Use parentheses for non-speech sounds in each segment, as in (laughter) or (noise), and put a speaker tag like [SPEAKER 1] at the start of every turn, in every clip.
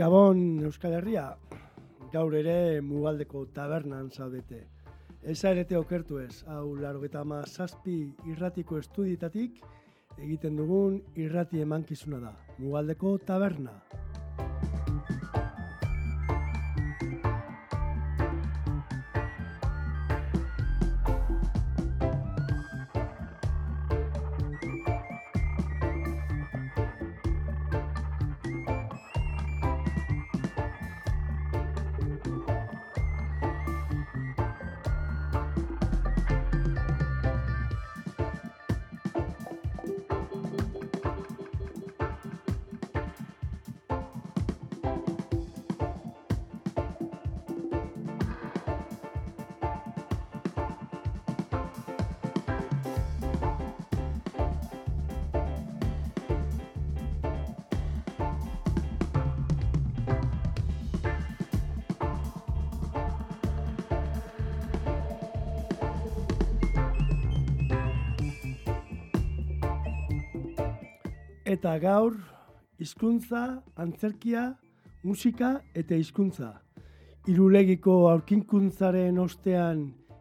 [SPEAKER 1] Gabon Euskal Herria, gaur ere mugaldeko tabernan zaudete. Ez arete okertu ez, hau laro eta ma zazpi irratiko estudietatik egiten dugun irrati emankizuna da. Mugaldeko taberna. Eta gaur, hizkuntza, antzerkia, musika eta hizkuntza. Irulegiko aurkinkuntzaren ostean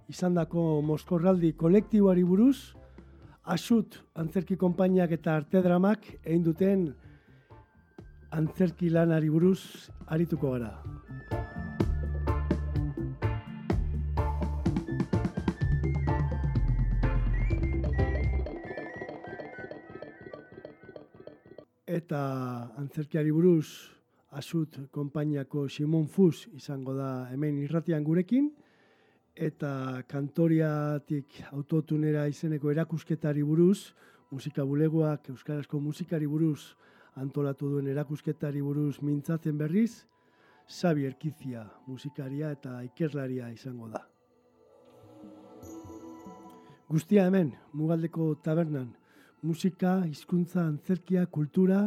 [SPEAKER 1] izandako Moskorraldi kolektiboari buruz, asut antzerki konpainiak eta artedramak egin duten antzerki lanari buruz arituko gara. Eta antzerkiari buruz azut konpainiako Simon Fus izango da hemen irratian gurekin eta kantoriatik autotunera izeneko erakusketari buruz musika bulegoak euskarazko musikari buruz antolatu duen erakusketari buruz mintzatzen berriz Xabi Erkizia musikaria eta ikerlaria izango da. Guztia hemen, mugaldeko tabernan, musika, hizkuntza, antzerkia, kultura,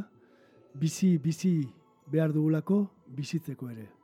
[SPEAKER 1] bizi, bizi behar dugulako, bizitzeko ere.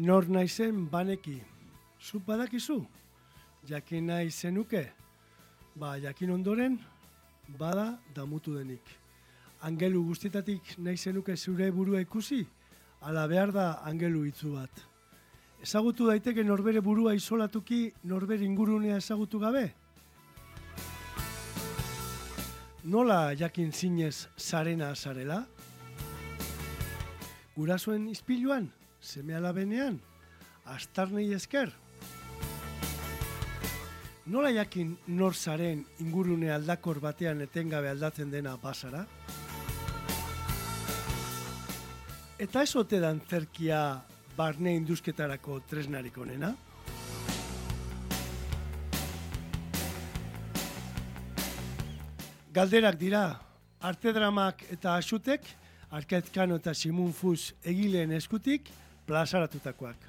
[SPEAKER 1] Nor naizen baneki, zu badakizu? Jakin nahi zenuke? Ba, jakin ondoren, bada damutu denik. Angelu guztietatik nahi zenuke zure burua ikusi? Ala behar da angelu hitzu bat. Ezagutu daiteke norbere burua isolatuki norbere ingurunea ezagutu gabe? Nola jakin zinez zarena zarela? Gurasoen izpiluan? Seme alabenean, astarnei esker. Nola jakin nor zaren ingurune aldakor batean etengabe aldatzen dena basara? Eta ez ote dan zerkia barne induzketarako tresnarik onena? Galderak dira, arte dramak eta asutek, Arkaizkano eta Simun Fus egileen eskutik, plazaratutakoak.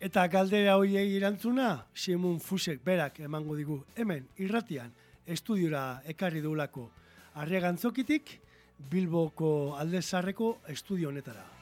[SPEAKER 1] Eta galdera hoiei irantzuna, Simon Fusek berak emango digu hemen, irratian, estudiora ekarri duelako. Arriagantzokitik, Bilboko aldezarreko estudio honetara.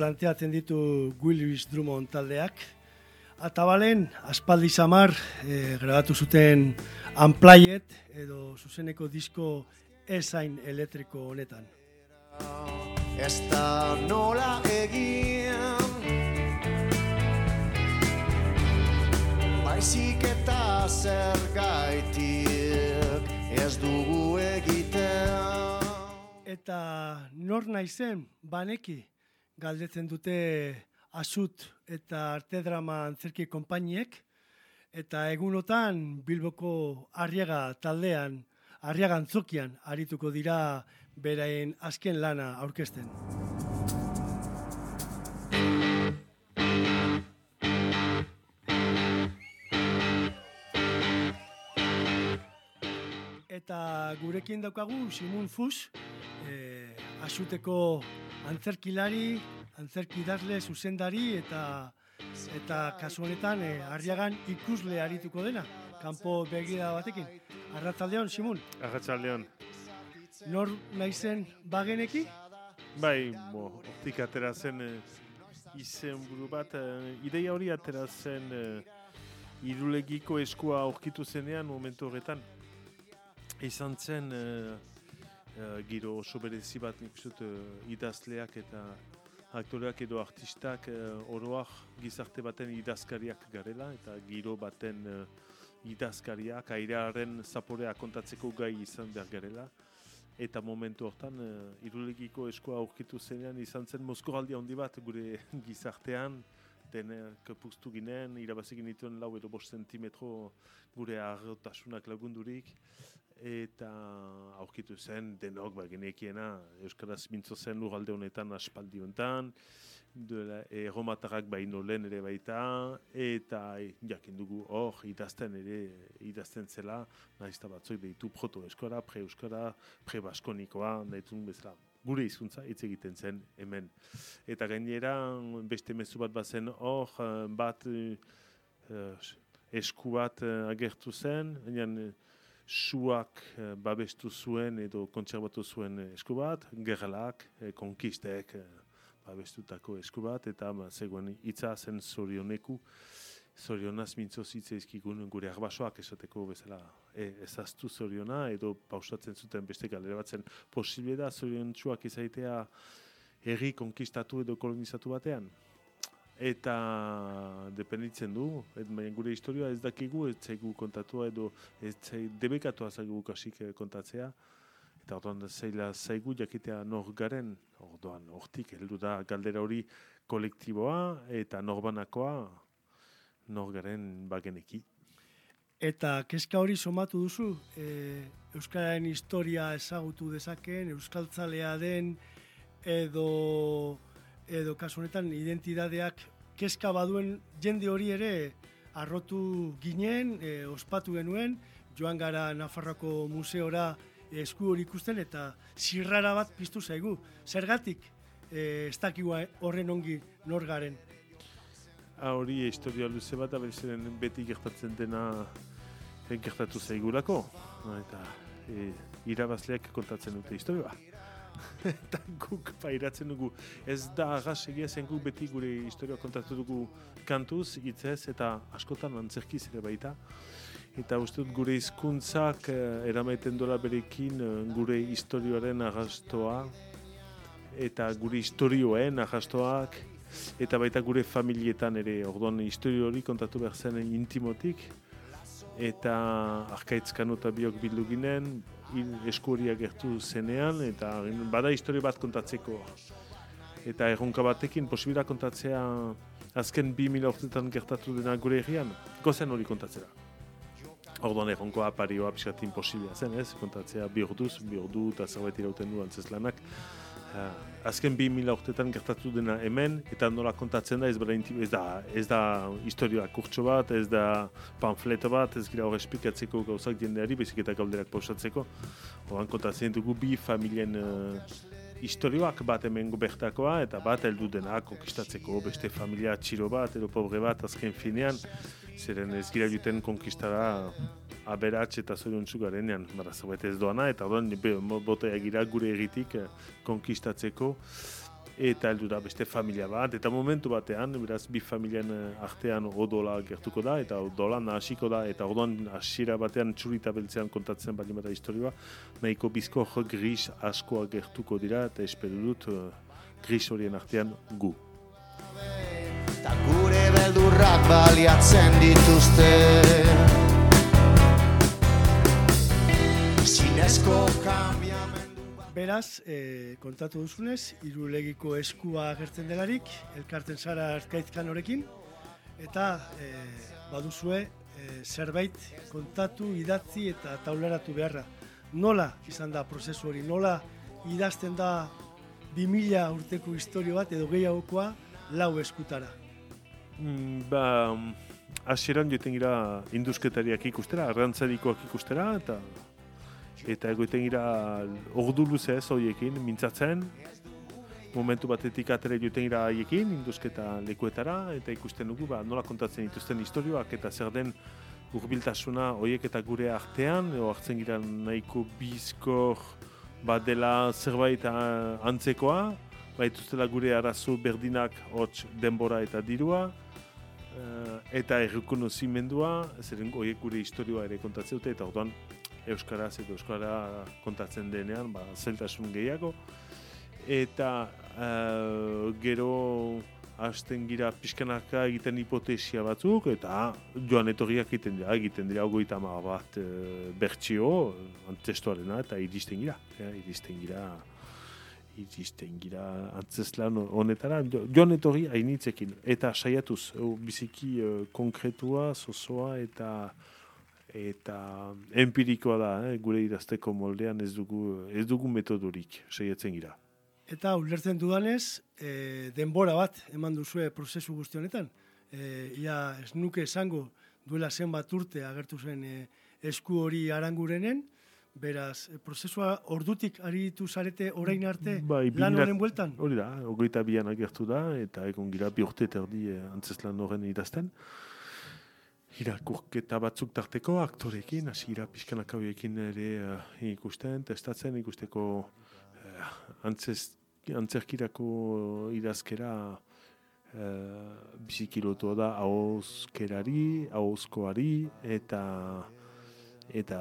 [SPEAKER 1] Planteatzen ditu Willis Drummond taldeak. Atabalen, aspaldi samar, e, grabatu zuten Unplayed edo zuzeneko disko esain elektriko honetan. Ez da nola egin Baizik eta zer gaitik ez dugu egiten Eta nor naizen baneki galdetzen dute asut eta arte drama antzerki konpainiek, eta egunotan Bilboko Arriaga taldean, Arriaga antzokian arituko dira beraien azken lana aurkezten. Eta gurekin daukagu Simon Fus, eh, asuteko antzerkilari, antzerki idazle zuzendari eta eta kasu honetan eh, Arriagan ikusle arituko dena, kanpo begira batekin. Arratzaldeon, Simun?
[SPEAKER 2] Arratzaldeon.
[SPEAKER 1] Nor naizen bageneki?
[SPEAKER 2] Bai, bo, optik atera zen eh, izen buru bat, eh, ideia hori atera zen eh, irulegiko eskua aurkitu zenean momentu horretan. Izan zen eh, uh, giro oso berezi bat nik zut uh, idazleak eta aktoreak edo artistak uh, oroak gizarte baten idazkariak garela eta giro baten uh, idazkariak airearen zaporea kontatzeko gai izan behar garela. Eta momentu hortan uh, irulegiko eskoa aurkitu zenean izan zen mozkoraldia handi bat gure (laughs) gizartean. Denek puztu ginen, irabazik dituen lau edo bost zentimetro gure arrotasunak lagundurik eta aurkitu zen denok ba genekiena euskaraz mintzo zen lurralde honetan aspaldi hontan duela erromatarrak baino lehen ere baita. Eta e, jakin dugu hor idazten ere idazten zela nahizta batzuk deitu proto euskara pre euskara pre baskonikoa naitun bezala. Gure hizkuntza hitz egiten zen hemen. Eta gainera beste mezu bat bazen hor bat uh, esku bat agertu zen baina suak eh, babestu zuen edo kontserbatu zuen esku bat, gerlak, eh, konkistek eh, babestutako esku bat, eta ba, zegoen hitza zen zorioneku, zorionaz mintzo zitze izkikun gure arbasoak esateko bezala e, ezaztu zoriona, edo pausatzen zuten beste galera batzen posible da zoriontsuak izaitea herri konkistatu edo kolonizatu batean eta dependitzen du, et, gure historia ez dakigu, ez zaigu kontatua edo ez zaigu debekatua zaigu kasik eh, kontatzea, eta orduan zaila zaigu jakitea nor garen, orduan hortik heldu da galdera hori kolektiboa eta norbanakoa nor garen bageneki.
[SPEAKER 1] Eta kezka hori somatu duzu, e, Euskararen historia ezagutu dezakeen, Euskaltzalea den, edo edo kasu honetan identidadeak kezka baduen jende hori ere arrotu ginen, e, ospatu genuen, joan gara Nafarroko museora esku hori ikusten eta zirrara bat piztu zaigu. Zergatik e, ez dakigua horren ongi nor garen?
[SPEAKER 2] Ha, hori historia luze bat, abezeren beti gertatzen dena gertatu zaigulako. Eta e, irabazleak kontatzen dute historia (laughs) eta guk pairatzen dugu. Ez da agas egia zen guk beti gure historia kontatu dugu kantuz, hitzez eta askotan antzerkiz ere baita. Eta uste dut gure hizkuntzak eh, eramaiten dola berekin eh, gure historioaren agastoa eta gure historioen agastoak eta baita gure familietan ere orduan historio hori kontatu behar zen intimotik eta arkaitzkan eta biok bildu ginen, eskuria gertu zenean, eta bada historio bat kontatzeko. Eta erronka batekin, posibila kontatzea azken bi mila urtetan gertatu dena gure egian, gozen hori kontatzera. Orduan erronkoa parioa piskat imposibia zen, ez? Kontatzea bi orduz, bi ordu eta zerbait irauten du antzez lanak. Uh, azken bi mila urtetan gertatu dena hemen, eta nola kontatzen da ez, bera ez da, ez da historioa kurtso bat, ez da panfleto bat, ez gira hor esplikatzeko gauzak jendeari, bezik eta galderak pausatzeko. Horan kontatzen dugu bi familien uh, historioak bat hemen bertakoa, eta bat heldu dena konkistatzeko, beste familia txiro bat, edo pobre bat azken finean, zeren ez gira juten konkistara aberats eta zoriontzu garenean, zerbait ez doana, eta odan botea gira gure egitik eh, konkistatzeko, eta heldu beste familia bat, eta momentu batean, beraz, bi familian eh, artean odola gertuko da, eta odola nahasiko da, eta odoan hasiera batean txurita beltzean kontatzen bali bada historioa, nahiko bizko gris askoa gertuko dira, eta espero dut uh, gris horien artean gu. Ta gure beldurrak baliatzen dituzte
[SPEAKER 1] Beraz, e, kontatu duzunez, irulegiko eskua agertzen delarik, elkarten zara arkaizkan horrekin, eta e, baduzue e, zerbait kontatu, idatzi eta taularatu beharra. Nola izan da prozesu hori, nola idazten da 2000 urteko historio bat edo gehiagokoa lau eskutara?
[SPEAKER 2] Mm, ba, hasieran joten gira induzketariak ikustera, arrantzarikoak ikustera, eta eta egoiten gira ordu luze ez horiekin, mintzatzen, momentu batetik atera joten gira haiekin, induzketa lekuetara, eta ikusten dugu, ba, nola kontatzen dituzten historioak, eta zer den urbiltasuna horiek eta gure artean, edo hartzen gira nahiko bizkor bat dela zerbait antzekoa, baituztela gure arazo berdinak hots denbora eta dirua, eh, eta errekonozimendua, zeren horiek gure historioa ere kontatzen dute, eta orduan euskaraz eta euskara kontatzen denean, ba, zeltasun gehiago. Eta uh, gero hasten gira pixkanaka egiten hipotesia batzuk, eta joan etorriak egiten dira, egiten dira ogoita ma bat e, bertxio, antzestuarena, eta iristen gira. Ja, iristen gira, iristen gira antzeslan honetara, joan etorri hainitzekin. Eta saiatuz, biziki konkretua, zozoa, eta eta empirikoa da, eh? gure idazteko moldean ez dugu, ez dugu metodorik saiatzen gira.
[SPEAKER 1] Eta ulertzen dudanez, e, denbora bat eman duzue prozesu guzti honetan. E, ia ez nuke esango duela zenbat urte agertu zen e, esku hori arangurenen, beraz, e, prozesua ordutik ari ditu zarete orain arte bai, lan horren bueltan?
[SPEAKER 2] Hori da, ogoita bian agertu da, eta egon gira bi urte terdi e, antzes lan horren idazten. Irakurketa batzuk tarteko aktorekin, hasi ira pixkanakauekin ere uh, ikusten, testatzen ikusteko uh, antzez, antzerkirako idazkera uh, bizikilotua da hauzkerari, hauzkoari eta eta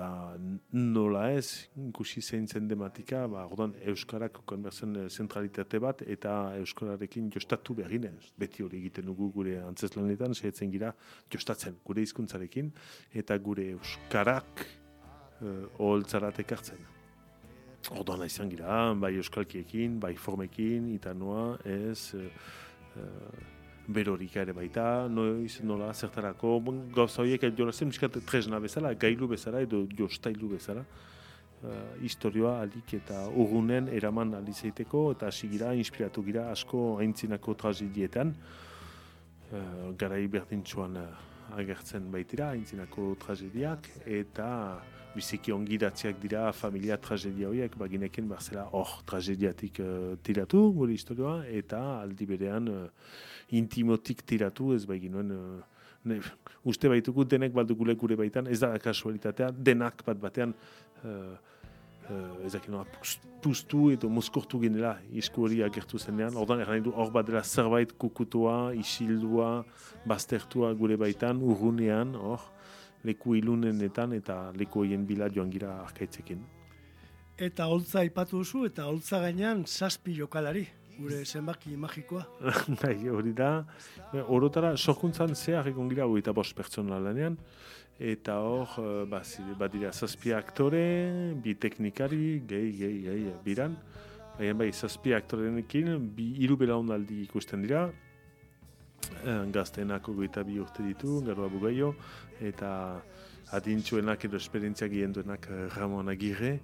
[SPEAKER 2] nola ez, ikusi zein zen dematika, ba, ordan, Euskarak konberzen eh, zentralitate bat, eta Euskararekin jostatu behar Beti hori egiten dugu gure antzeslanetan, sehetzen gira jostatzen gure hizkuntzarekin eta gure Euskarak uh, oholtzarat ekartzen. Ordan izan gira, bai Euskalkiekin, bai formekin, eta noa ez... Uh, berorik ere baita, noiz, nola, zertarako, gauza horiek jolazen, miskat tresna bezala, gailu bezala edo jostailu bezala. Uh, historioa alik eta urunen eraman alizeiteko eta hasi gira, inspiratu gira asko haintzinako tragedietan. Uh, garai berdintxuan uh, agertzen baitira, haintzinako tragediak, eta biziki ongidatziak dira familia tragedia horiek, bagineken barzela hor tragediatik uh, tiratu gure historioa, eta aldi berean intimotik tiratu, ez ginoen, uh, uste baituko denek baldugule gure baitan, ez da kasualitatea, denak bat batean, uh, uh, ez dakit puztu edo mozkortu genela isku hori agertu zenean, ordan erran du hor bat dela zerbait kukutua, isildua, baztertua gure baitan, urrunean, hor, leku ilunenetan eta leku hoien bila joan gira arkaitzekin.
[SPEAKER 1] Eta holtza ipatu duzu, eta holtza gainean zazpi jokalari gure zenbaki magikoa. (laughs)
[SPEAKER 2] Bai, hori da. Orotara, sorkuntzan zehar egon gira eta bost pertsona lanean. Eta hor, eh, bat dira zazpi aktore, bi teknikari, gehi, gehi, gehi, biran. Baina bai, zazpi aktorenekin, bi iru belaunaldi ikusten dira. Eh, gazteenako goita bi urte ditu, garua bugaio. Eta adintxuenak edo esperientziak gienduenak eh, Ramon Agirre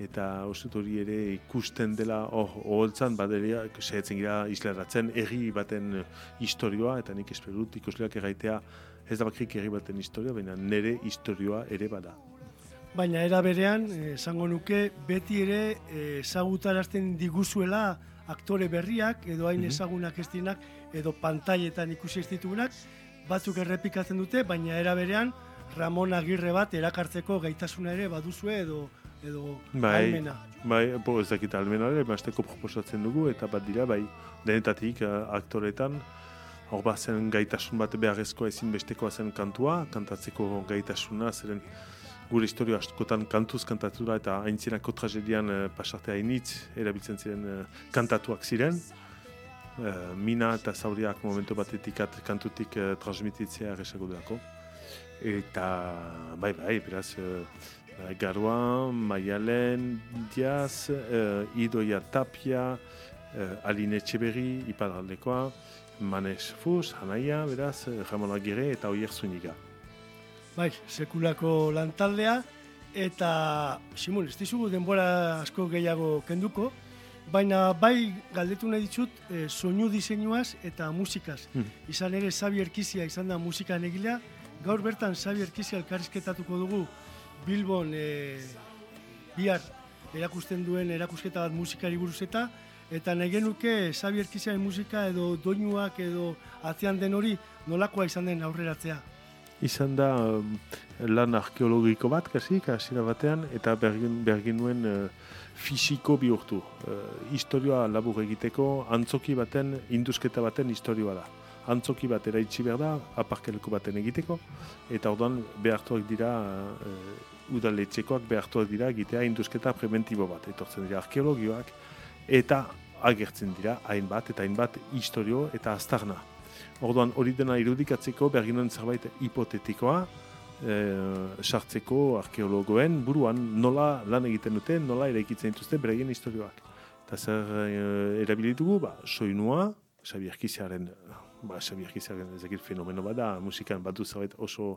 [SPEAKER 2] eta osut hori ere ikusten dela hor oholtzan baderia sehetzen gira islaratzen erri baten historioa eta nik espero dut ikusleak erraitea ez da bakrik erri baten historioa baina nere historioa ere bada
[SPEAKER 1] Baina era berean, eh, esango nuke, beti ere eh, ezagutarazten diguzuela aktore berriak, edo hain mhm. ezagunak ez edo pantailetan ikusi ez ditugunak, batzuk errepikatzen dute, baina era berean, Ramon Agirre bat erakartzeko gaitasuna ere baduzue edo edo bai, almena.
[SPEAKER 2] Bai, bo, ez dakit almena ere, emasteko proposatzen dugu, eta bat dira, bai, denetatik uh, aktoretan, hor bat zen gaitasun bat beharrezkoa ezin bestekoa zen kantua, kantatzeko gaitasuna, zeren gure historio askotan kantuz kantatura eta haintzinako tragedian uh, pasartea initz, erabiltzen ziren uh, kantatuak ziren. Uh, mina eta zauriak momentu batetik kantutik uh, transmititzea erresago delako. Eta, bai, bai, beraz, Eh, Garua, Maialen, Diaz, uh, Idoia Tapia, uh, Aline Etxeberri, Ipadraldekoa, Manes Fus, Hanaia, beraz, Ramon Agire eta Oier Zuniga.
[SPEAKER 1] Bai, sekulako lantaldea, eta Simon, ez dizugu denbora asko gehiago kenduko, baina bai galdetu nahi ditut e, soinu diseinuaz eta musikaz. Hmm. Izan ere, Xavier Kizia izan da musikan egilea, gaur bertan Xavier Kizia elkarrizketatuko dugu Bilbon e, bihar erakusten duen erakusketa bat musikari buruz eta eta nahi genuke Xavier Kiziaren musika edo doinuak edo atzean den hori nolakoa izan den aurreratzea.
[SPEAKER 2] Izan da um, lan arkeologiko bat, kasi, kasira batean, eta bergin, bergin nuen uh, fisiko bihurtu. Uh, historioa labur egiteko, antzoki baten, induzketa baten historioa da. Antzoki bat eraitsi behar da, aparkeleko baten egiteko, eta orduan behartuak dira uh, udaletxekoak behartuak dira egitea induzketa preventibo bat. Etortzen dira arkeologioak eta agertzen dira hainbat eta hainbat historio eta aztarna. Orduan hori dena irudikatzeko berginen zerbait hipotetikoa, e, sartzeko arkeologoen buruan nola lan egiten dute, nola eraikitzen dituzte beregin historioak. Eta zer e, erabilitugu, ba, soinua, Xabier Kiziaren, ba, Xabier Kiziaren ezakit fenomeno bada, musikan badu zerbait oso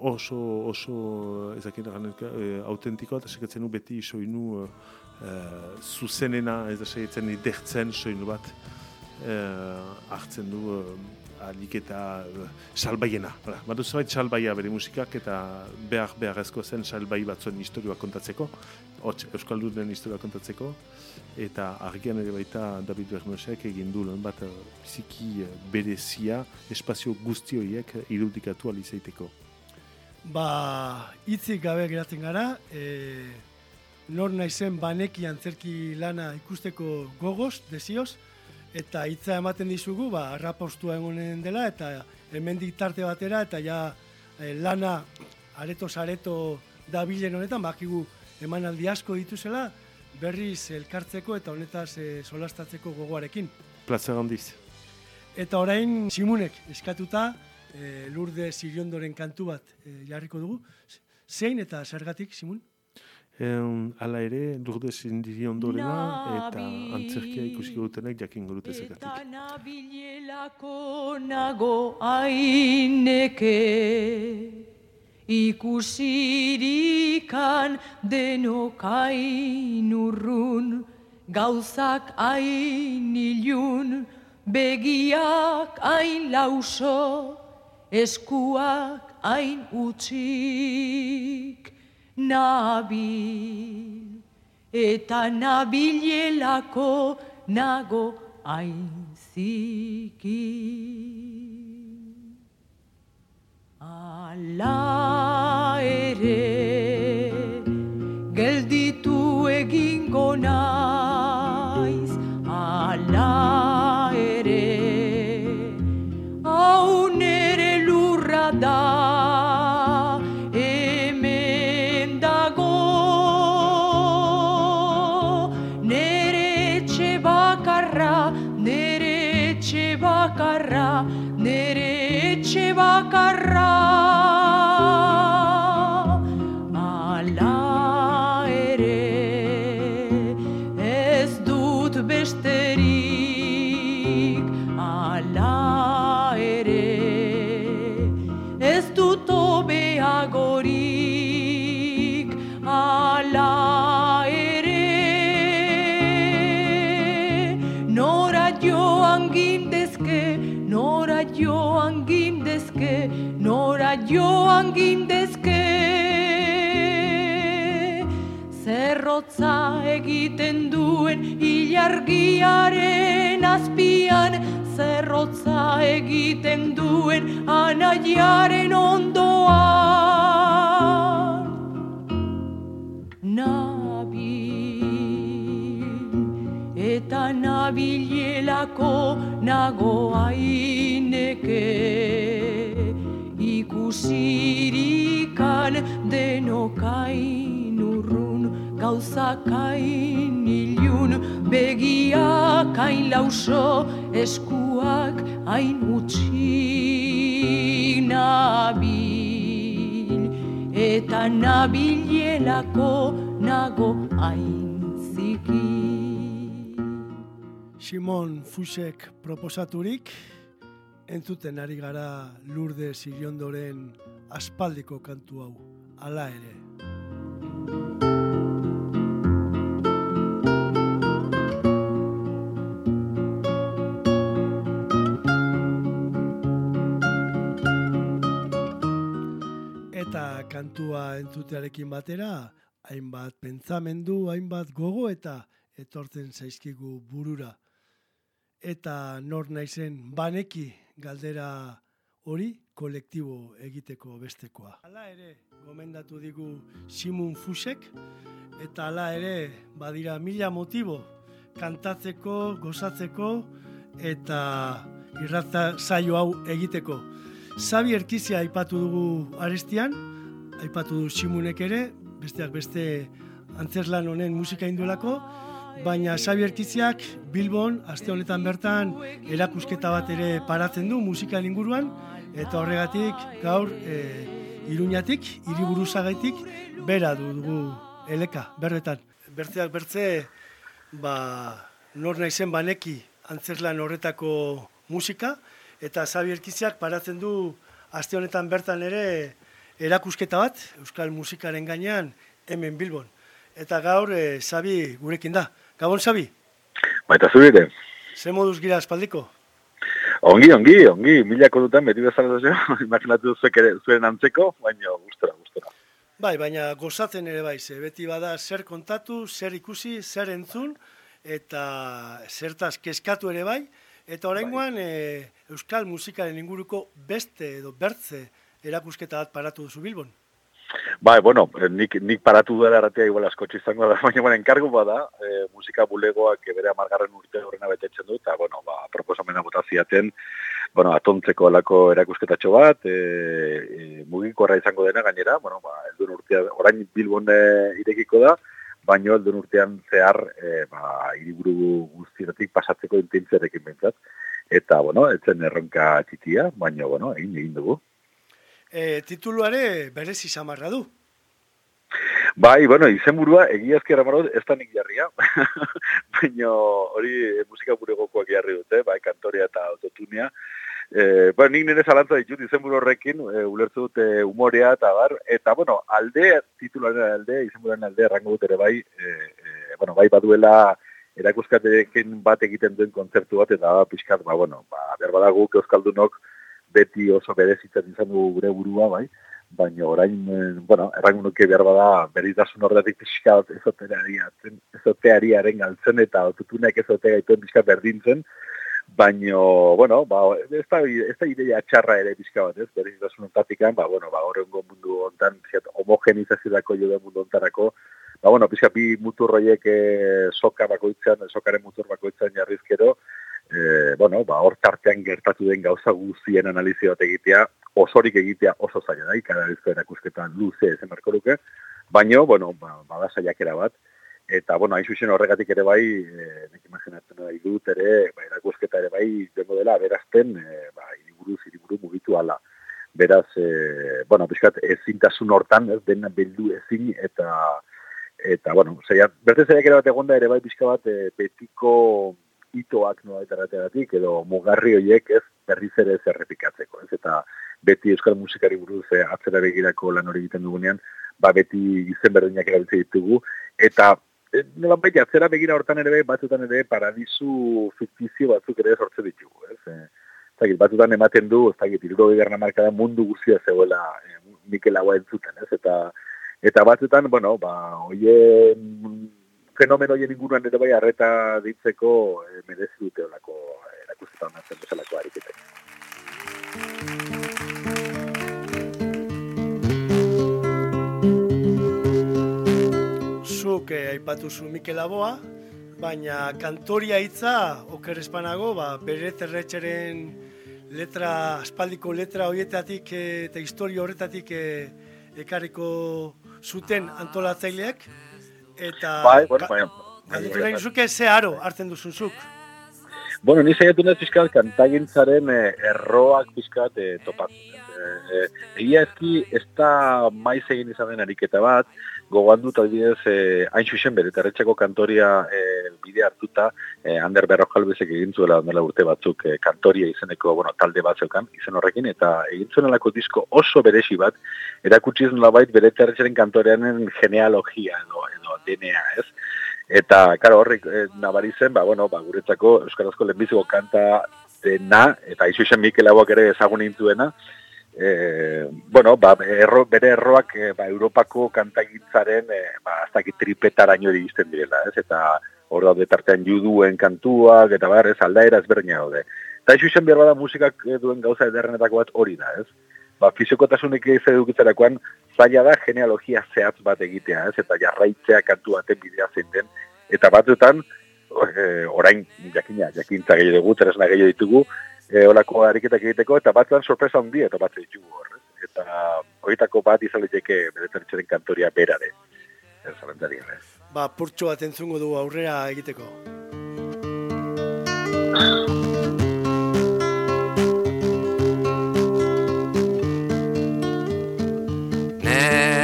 [SPEAKER 2] oso oso ezakin e, autentikoa eta sekatzen beti soinu e, zuzenena ez da segitzen idertzen soinu bat e, hartzen du alik eta uh, salbaiena. Badu zabait salbaia bere musikak eta behar beharrezko zen salbai batzuen historioa kontatzeko, hotz Euskaldunen historioa kontatzeko, eta argian ere baita David Bernosek egin du bat biziki berezia espazio guztioiek irudikatu alizaiteko.
[SPEAKER 1] Ba, hitzik gabe geratzen gara, e, nor naizen baneki antzerki lana ikusteko gogoz, desioz, eta hitza ematen dizugu, ba, arrapostua egonen dela, eta hemendik tarte batera, eta ja e, lana areto sareto da bilen honetan, bakigu emanaldi asko dituzela, berriz elkartzeko eta honetaz e, solastatzeko gogoarekin.
[SPEAKER 2] Plaza handiz.
[SPEAKER 1] Eta orain Simunek eskatuta, e, lurde ziriondoren kantu bat e, jarriko dugu. Zein eta zergatik, Simun?
[SPEAKER 2] En, ala ere, lurde ziriondorena eta antzerkia ikusi dutenek jakin gurute zergatik. Eta
[SPEAKER 3] nabilelako nago aineke ikusirikan denokain urrun gauzak ain ilun begiak ain lauso eskuak hain utxik nabil. Eta nabilelako nago hain ziki. Ala ere gelditu egingo naiz, ala da etxe bakarra joan gindezke Zerrotza egiten duen ilargiaren azpian Zerrotza egiten duen anaiaren ondoan. Nabil eta nabilelako nago denokain urrun Gauzakain ilun begiak hain lauso Eskuak hain utxi nabil. Eta nabilelako nago hain ziki
[SPEAKER 1] Simon Fusek proposaturik entzuten ari gara lurde ziriondoren aspaldiko kantu hau, ala ere. Eta kantua entzutearekin batera, hainbat pentsamendu, hainbat gogo eta etortzen zaizkigu burura. Eta nor naizen baneki galdera hori kolektibo egiteko bestekoa. Hala ere, gomendatu digu Simun Fusek, eta hala ere, badira mila motibo kantatzeko, gozatzeko, eta irratza zaio hau egiteko. Zabi erkizia aipatu dugu arestian, aipatu du Simunek ere, besteak beste antzeslan honen musika induelako, baina Xavier Kiziak Bilbon aste honetan bertan erakusketa bat ere paratzen du musika inguruan eta horregatik gaur e, Iruñatik, hiriburuzagaitik bera du dugu eleka berretan. Bertzeak bertze ba nor naizen baneki antzeslan horretako musika eta Xavier Kiziak paratzen du aste honetan bertan ere erakusketa bat euskal musikaren gainean hemen Bilbon. Eta gaur e, Xabi gurekin da. Gabon, Xabi?
[SPEAKER 4] Baita zurire.
[SPEAKER 1] Ze moduz gira espaldiko?
[SPEAKER 4] Ongi, ongi, ongi, milako duten, beti bezala (laughs) duzu, imaginatu zuek ere, zuen antzeko, baina gustora, gustora.
[SPEAKER 1] Bai, baina gozatzen ere bai, ze beti bada zer kontatu, zer ikusi, zer entzun, eta zertaz keskatu ere bai, eta oraingoan e, Euskal musikaren inguruko beste edo bertze erakusketa bat paratu duzu Bilbon.
[SPEAKER 4] Bai, bueno, nik, nik paratu dara eratea igual askotxe izango da, (laughs) baina bueno, enkargu bada, e, musika bulegoak bere amargarren urte horrena betetzen du, eta, bueno, ba, proposamena botaziaten, bueno, atontzeko alako erakusketatxo bat, e, e, mugikorra izango dena gainera, bueno, ba, eldun urtea, orain bilbon irekiko da, baino eldun urtean zehar, e, ba, iriburu guztiratik pasatzeko intentziarekin bentsat, eta, bueno, etzen erronka txitia, baina, bueno, egin egin dugu
[SPEAKER 1] e, tituluare berez izamarra du.
[SPEAKER 4] Bai, bueno, izenburua egiazki eramarot ez da nik jarria. (laughs) Baina hori e, musika gure gokoak jarri dute, bai, kantoria eta autotunia. E, ba, nik nire zalantza ditut izenburu horrekin, e, ulertu dute umorea eta bar, eta bueno, alde, titularen alde, izenburuen alde, errango dut ere bai, e, bueno, bai baduela erakuskatekin bat egiten duen kontzertu bat, eta pixkat, ba, bueno, ba, behar badaguk euskaldunok, beti oso berezitzen izan du gure burua, bai, baina orain, eh, bueno, errangun nuke behar bada, beritasun horretik pixka ezoteariaren galtzen eta otutunek ezotea gaituen pixka berdintzen, baina, bueno, ba, ez da, ez da ideia txarra ere pixka bat, ez, beritasun horretik, ba, bueno, ba, horrengo mundu ontan, homogenizazioako jo mundu ontarako, Ba, bueno, pixka bi muturroiek e, soka bakoitzan, sokaren mutur bakoitzan jarrizkero, e, bueno, ba, hor tartean gertatu den gauza guztien analizi bat egitea, osorik egitea oso zaila da, ikara erakusketan luze ezen marko luke, baina, bueno, ba, bada saiakera bat, eta, bueno, hain zuzen horregatik ere bai, e, nek imaginatzen da dut ere, ba, erakusketa ere bai, dengo dela, berazten, e, ba, iriburu, iriburu mugitu ala. Beraz, e, bueno, pixkat, ezintasun hortan, ez dena bildu ezin, eta, eta, bueno, zaila, berte zaiakera bat egonda ere bai, pixka bat, e, betiko, itoak noa edo mugarri horiek ez berriz ere ez errepikatzeko. Ez? Eta beti euskal musikari buruz eh, atzera begirako lan hori egiten dugunean, ba beti izen berdinak erabiltze ditugu. Eta eh, nola baita, atzera begira hortan ere, batzutan ere, paradisu fiktizio batzuk ere sortze ditugu. Ez? Eh, zagit, batzutan ematen du, ez dakit, iruro markada mundu guztia zegoela eh, Mikel Agua entzuten, ez? Eta, eta batzutan, bueno, ba, oien fenomeno hien inguruan ere bai arreta ditzeko e, merezi dute olako erakustetan nazen bezalako ariketek.
[SPEAKER 1] Zuk eh, aipatu zu Mikel Aboa, baina kantoria hitza oker espanago, ba, bere terretxeren letra, aspaldiko letra horietatik eh, eta historia horretatik eh, ekarriko zuten antolatzaileak, Eta...
[SPEAKER 4] Bai, bueno, bai.
[SPEAKER 1] Galdetu nahi zuke ze aro hartzen duzun zuk?
[SPEAKER 4] Bueno, ni zaiatu nahi pizkat kantagintzaren eh, erroak pizkat eh, topat. Eh, egia ezki, ez da maiz egin izan den ariketa bat, gogoan dut adibidez, eh, hain xuxen bere, terretxeko kantoria eh, bide hartuta, eh, Ander Berrojalbezek egin zuela ondela urte batzuk eh, kantoria izeneko bueno, talde bat zeukan, izen horrekin, eta egin zuen disko oso beresi bat, erakutsi izan labait bere terretxaren kantoreanen genealogia edo, edo DNA, ez? Eta, karo, horrek eh, nabari zen, ba, bueno, ba, guretzako Euskarazko lehenbiziko kanta dena, eta izu esen Mikel ere ezagun intuena, e, bueno, ba, erro, bere erroak e, ba, Europako kantagintzaren e, ba, aztakit tripetaraino egizten direla, ez? Eta hor daude tartean juduen kantuak, eta bar, ez aldaera ezberdina daude. Eta isu zen behar bada musikak duen gauza ederrenetako bat hori da, ez? Ba, fizikotasunik egizte dukitzerakoan, zaila da genealogia zehatz bat egitea, ez? Eta jarraitzea kantu baten bidea zein den. Eta batzutan, e, orain jakina, jakintza gehiago dugu, teresna gehiago ditugu, e, olako ariketak egiteko, eta batzuan sorpresa handi eta bat ditugu hor. Eta horietako bat izan liteke beretzen kantoria berare. Ez zalantzari ez.
[SPEAKER 1] Ba, purtsu bat entzungo du aurrera egiteko.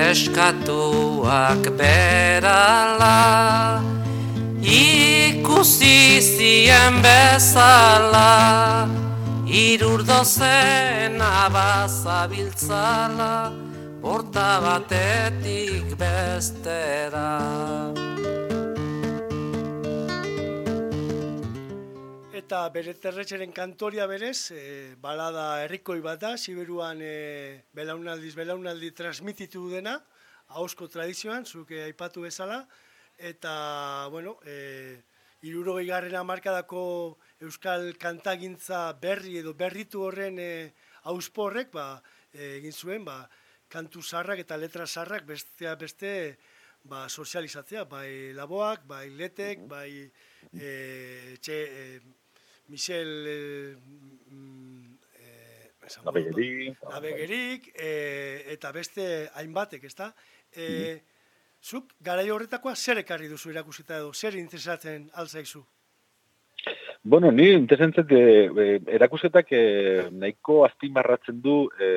[SPEAKER 5] Neskatuak berala ikusi zien bezala Irurdo zen abazabiltzala Porta batetik bestera.
[SPEAKER 1] Eta bere terretxeren kantoria berez, e, balada herrikoi bat da, Siberuan e, belaunaldiz, belaunaldi transmititu dena, hausko tradizioan, zuke aipatu bezala, eta, bueno, e, iruro garrena markadako euskal kantagintza berri edo berritu horren e, ausporrek, ba, e, egin zuen, ba, kantu sarrak eta letra sarrak bestea beste ba, sozializatzea, bai laboak, bai letek, bai e, txe, e, Michel e, e, nabegerik, e, eta beste hainbatek, ezta? E, Zuk, garai horretakoa zer ekarri duzu erakusita edo, zer interesatzen alzaizu?
[SPEAKER 4] Bueno, ni interesantzat e, e, erakusetak e, nahiko azpimarratzen du e,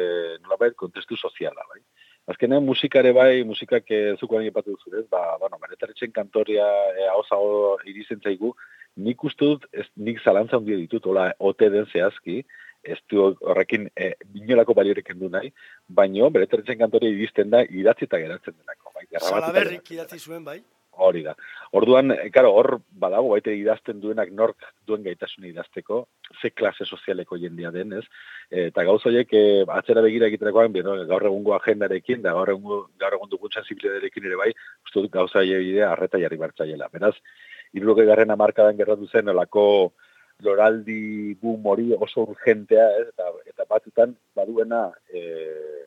[SPEAKER 4] nolabait kontestu soziala, bai. Azkenean musikare bai, musikak e, zuko nahi epatu duzu, ez? Ba, bueno, maretarritzen kantoria e, hau zago irizen zaigu, nik uste dut, ez, nik zalantza handia ditut, hola, ote den zehazki, ez du horrekin e, binolako baliorik endu nahi, baino, beretarritzen kantoria iristen da, idatzi eta geratzen denako.
[SPEAKER 1] Salaberrik idatzi zuen, bai?
[SPEAKER 4] Hori da. Orduan, karo, hor badago, baite idazten duenak nork duen gaitasun idazteko, ze klase sozialeko jendia den, ez? Eta gauz horiek, e, atzera begira egiterakoan, gaur egungo agendarekin, da gaur egungo, gaur egungo dukuntzan zibilidarekin ere bai, uste dut gauza bidea arreta jarri bartzaiela. Beraz, iruroke garren amarkadan gerratu zen, olako loraldi bu mori oso urgentea, ez? Eta, eta batzutan, baduena, eh,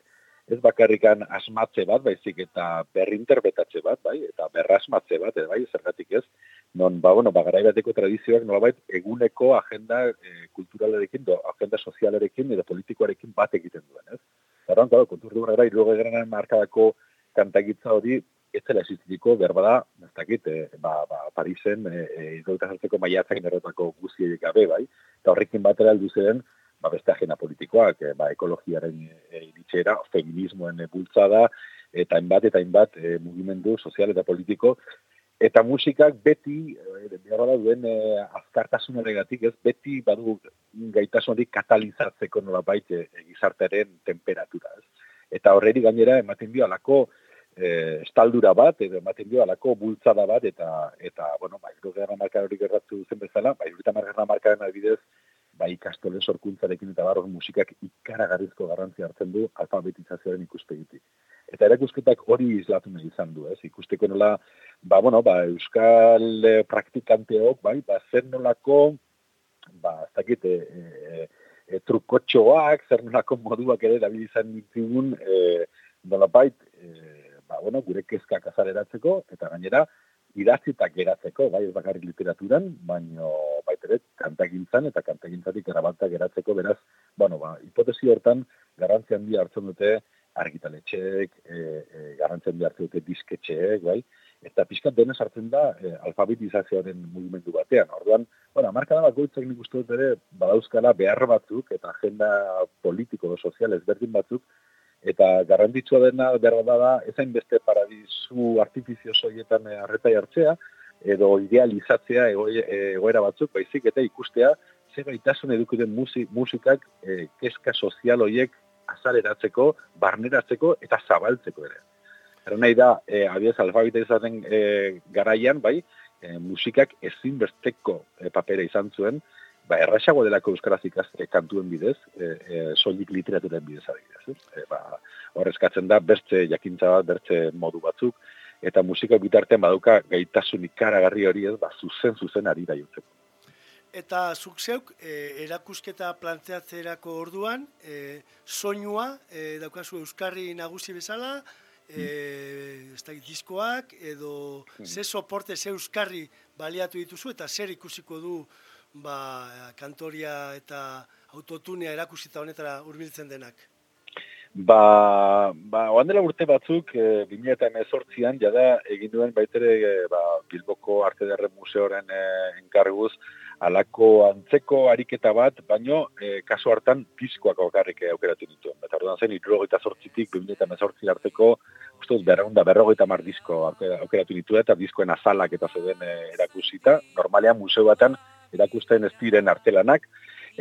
[SPEAKER 4] ez bakarrikan asmatze bat, baizik eta berrinterpretatze bat, bai, eta berrasmatze bat, bai, zergatik ez, non, ba, bueno, ba, bateko tradizioak nolabait eguneko agenda e, kulturalarekin, do, agenda sozialarekin eta politikoarekin bat egiten duen, ez? Zaran, claro, kontur dugu gara, irugu markadako kantagitza hori, ez zela berba da, ez dakit, e, ba, ba, Parisen, e, e, maiatzak nerotako guztiek gabe, bai, eta horrekin batera aldu zen, ba, beste agenda politikoak, e, ba, ekologiaren e, iritsera, feminismoen e, bultzada, eta hainbat eta hainbat e, mugimendu sozial eta politiko, eta musikak beti, e, behar duen e, azkartasunaregatik, ez beti badu gaitasun hori katalizatzeko nola baite e, gizartaren temperatura. Ez. Eta horreri gainera ematen dio alako e, estaldura bat, edo ematen dio alako bultzada bat, eta, eta bueno, ba, irudera marka hori gerratu zen bezala, ba, irudera marka adibidez, ba, ikastolen sorkuntzarekin eta barro musikak ikaragarrizko garrantzi hartzen du alfabetizazioaren ikuspegitik. Eta erakusketak hori izlatu nahi izan du, ez? Ikusteko nola, ba, bueno, ba, euskal eh, praktikanteok, bai, ba, zer nolako, ba, ez dakit, e, e, e, trukotxoak, zer nolako moduak ere da izan ditugun, e, nola bait, e, ba, bueno, gure kezkak azaleratzeko, eta gainera, idatzita geratzeko, bai, ez bakarrik literaturan, baino baitere kantagintzan eta kantagintzatik erabalta geratzeko, beraz, bueno, ba, hipotesi hortan garrantzi handia hartzen dute argitaletxeek, e, e, garrantzi handia hartzen dute disketxeek, bai, eta pixkat denez hartzen da e, alfabetizazioaren mugimendu batean. Orduan, bueno, marka da bakoitzak nik uste dut ere, badauzkala behar batzuk eta agenda politiko, sozial ezberdin batzuk, eta garrantzitsua dena berra da da ezain beste paradisu artifizio soietan eh, arreta hartzea edo idealizatzea egoera batzuk baizik eta ikustea ze gaitasun edukuten musik, musikak e, kezka sozial hoiek azaleratzeko, barneratzeko eta zabaltzeko ere. Era nahi da, e, abiez alfabita izaten e, garaian, bai, e, musikak ezin besteko e, papera izan zuen, ba, erraxago delako euskaraz ikaste kantuen bidez, e, e, soilik literaturen bidez adibidez. E, ba, horrezkatzen da, bertze jakintza bat, bertze modu batzuk, eta musika bitartean baduka gaitasun ikaragarri hori ez, ba, zuzen, zuzen ari da jutzeko.
[SPEAKER 1] Eta zuk zeuk, e, erakusketa planteatzerako orduan, e, soinua, e, daukazu euskarri nagusi bezala, e, ez da, diskoak, edo mm. ze soporte, ze euskarri baliatu dituzu, eta zer ikusiko du ba, kantoria eta autotunea erakusita honetara hurbiltzen denak?
[SPEAKER 4] Ba, ba oandela urte batzuk, e, 2018an, jada egin duen baitere e, ba, Bilboko Arte Derre Museoren e, enkarguz, alako antzeko ariketa bat, baino e, kasu hartan diskoak okarrik aukeratu dituen. Eta orduan zen, irrogeita sortzitik, 2018 arteko, uste dut, berreunda, berrogeita mar disko aukeratu ditu, eta diskoen azalak eta zeuden e, erakusita. Normalean, museo batan, erakusten ez diren artelanak,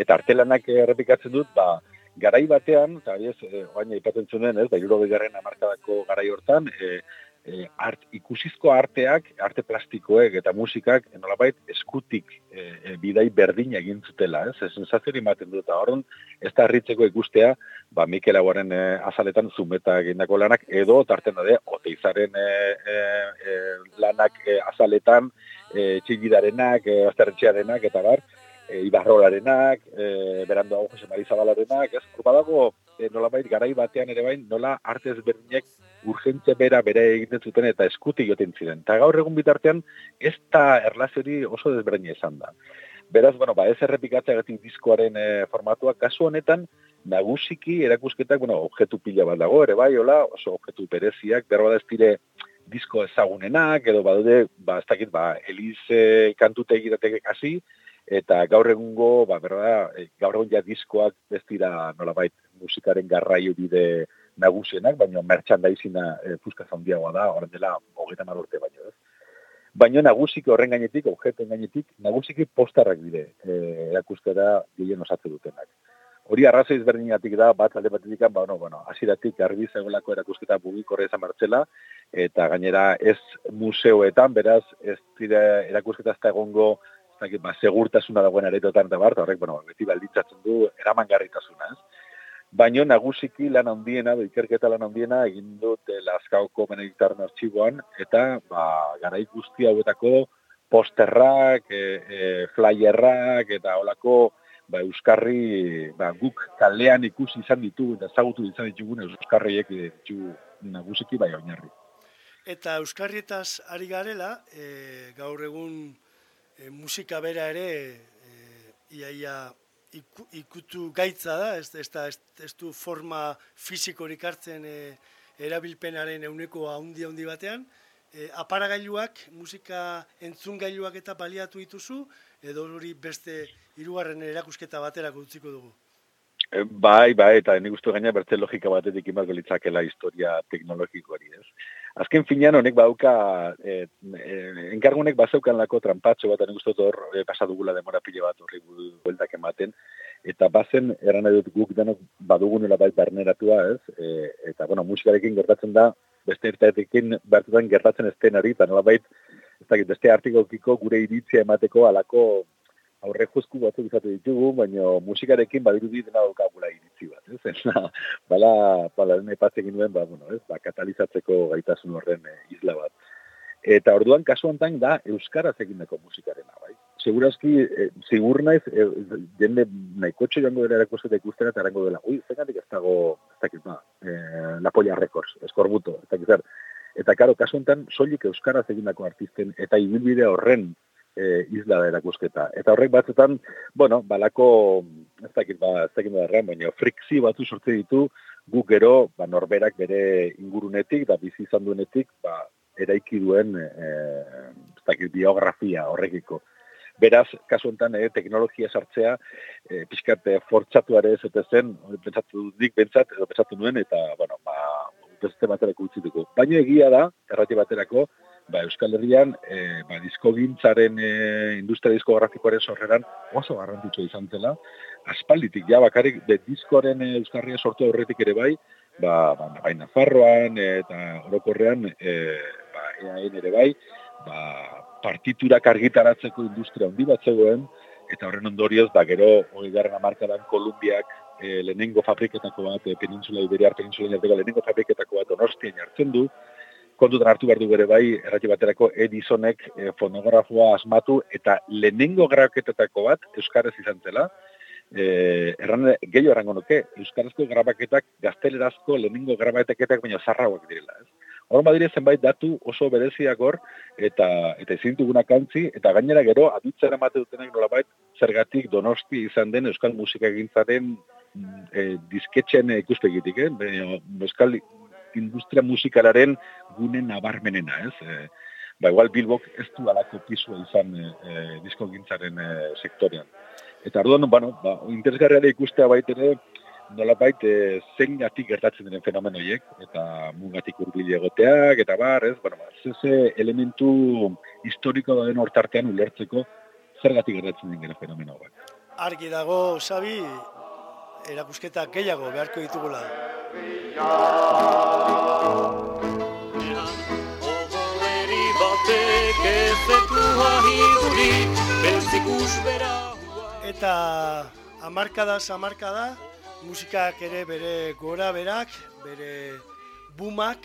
[SPEAKER 4] eta artelanak errepikatzen dut, ba, garai batean, eta ez, e, oain aipatzen zuen, ez, ba, iruro garren amarkadako garai hortan, e, e, art, ikusizko arteak, arte plastikoek eta musikak nolabait eskutik e, e, bidai berdin egin zutela, ez? Ez sensazio ematen dut eta orduan ez da harritzeko ikustea, ba Mikel Aguaren e, azaletan zumeta egindako lanak edo tarten da Oteizaren e, e, e, lanak e, azaletan e, txigidarenak, e, eta bar, e, Ibarrolarenak, e, berando hau Jose Marizabalarenak, ez? Kurba dago, e, nola garai batean ere bain, nola artez berdinek urgentze bera bere egiten zuten eta eskutik joten ziren. Eta gaur egun bitartean, ez da erlaziori oso desberdin izan da. Beraz, bueno, ba, ez errepikatzea gatik diskoaren e, formatuak, kasu honetan, nagusiki erakusketak, bueno, objektu pila bat dago, ere bai, hola, oso objektu bereziak, berro da ez dire, disko ezagunenak, edo badude, ba, ez dakit, ba, elize kantute egirateke kasi, eta gaur egungo, ba, berda, eh, gaur egun ja diskoak ez dira nolabait musikaren garraio bide nagusienak, baina merchandisina e, fuska zaundiagoa da, horren dela, hogeita urte baino, ez? Baina nagusiki horren gainetik, objekten gainetik, nagusiki postarrak bide, e, erakustera gehien osatze dutenak. Hori arrazoi ezberdinatik da, bat alde batetik, ba, no, bueno, aziratik garbi zegoelako erakusketa bugik horre izan martzela, eta gainera ez museoetan, beraz, ez dira erakusketa ez da egongo dakit, ba, segurtasuna dagoen aretotan da bar, horrek, bueno, beti balditzatzen du eraman garritasuna, ez? Baina nagusiki lan handiena, ikerketa lan handiena, egin dut eh, Lazkaoko Benediktarren artxiboan, eta ba, garai guzti hauetako posterrak, e, e, flyerrak, eta holako ba, Euskarri ba, guk kalean ikusi izan ditu, eta ezagutu izan ditugun Euskarriek ditu nagusiki bai oinarri.
[SPEAKER 1] Eta Euskarrietaz ari garela, e, gaur egun e, musika bera ere e, iaia ikutu gaitza da, ez, ez, ez, ez du forma fizikorik hartzen e, erabilpenaren euneko handi handi batean, e, aparagailuak, musika entzungailuak eta baliatu dituzu, edo hori beste hirugarren erakusketa baterako utziko dugu.
[SPEAKER 4] Bai, bai, eta nik uste gaina bertze logika batetik imarko litzakela historia teknologikoari, ez? Azken finean honek bauka, eh, eh, enkargunek bazeukan lako trampatxo bat, nik uste hor eh, pasadugula demora pile bat horri bueltak ematen, eta bazen, eran edut guk denok badugunela bai berneratua, ez? E, eta, bueno, musikarekin gertatzen da, beste ertaetekin bertutan gertatzen ez tenari, eta nola bait, ez dakit, beste artikokiko gure iritzia emateko alako aurre juzku batzuk izate ditugu, baina musikarekin badirudi dena daukagula iritzi bat, ez? Eta, (laughs) bala, bala, dene egin nuen, ba, bueno, ez? Ba, katalizatzeko gaitasun horren e, isla bat. Eta orduan kasu honetan da euskaraz egindako musikarena, bai. Segurazki, e, sigur naiz, e, jende nahikotxe joango dela erakusketa ikustera eta erango dela, ui, zegatik ez dago, ez dakit, ba, e, Napolia Records, eskorbuto, ez dakit zer. Eta karo, kasu honetan, soilik euskaraz egindako artisten eta ibilbide horren e, isla da erakusketa. Eta horrek batzutan, bueno, balako, ez dakit, ba, ez dakit da baina friksi batzu sortze ditu, guk gero, ba, norberak bere ingurunetik, da bizi izan duenetik, ba, eraiki duen, e, ez dakit, biografia horrekiko. Beraz, kasu enten, eh, teknologia sartzea, eh, pixkat, eh, fortxatuare ez zen, pentsatu dik bentsat, edo pentsatu nuen, eta, bueno, ba, beste baterako utzituko. Baina egia da, errati baterako, ba, Euskal Herrian e, ba, diskogintzaren e, industria diskografikoaren sorreran oso garrantzitsua izan zela. Aspalditik, ja, bakarrik, de diskoaren e, Euskal Herria sortu aurretik ere bai, ba, ba, bai Nafarroan eta orokorrean e, ba, EAN ere bai, ba, partiturak argitaratzeko industria handi bat zegoen, eta horren ondorioz, ba, gero, hori garren amarkadan Kolumbiak e, lehenengo fabriketako bat, e, peninsula, Iberiar peninsula, lehenengo fabriketako bat donostian jartzen du, kontutan hartu behar du bere bai, errati baterako Edisonek e, fonografoa asmatu eta lehenengo grabaketetako bat Euskaraz izan zela. E, erran, gehiago errango nuke, Euskarazko grabaketak gaztelerazko lehenengo grabaketak baina zarrauak direla. Ez? Horren badire zenbait datu oso bereziak hor, eta eta izintuguna kantzi, eta gainera gero, aditzera mate dutenak nolabait, zergatik donosti izan den Euskal Musika egintzaren e, disketxen ikuspegitik, eh? Euskal industria musikalaren gune nabarmenena, ez? E, ba, igual Bilbok ez du alako pisua izan e, e, disko gintzaren e, sektorean. Eta arduan, bueno, ba, interesgarria ikustea baitere, nola bait, e, zein gatik gertatzen diren fenomenoiek, eta mugatik urbile egoteak, eta bar, ez? Bueno, ba, ze elementu historiko da den hortartean ulertzeko, zer gatik gertatzen den fenomeno bat.
[SPEAKER 1] Argi dago, Xabi, erakusketa gehiago beharko ditugula. Eta amarkada samarkada musikak ere bere gora berak, bere bumak,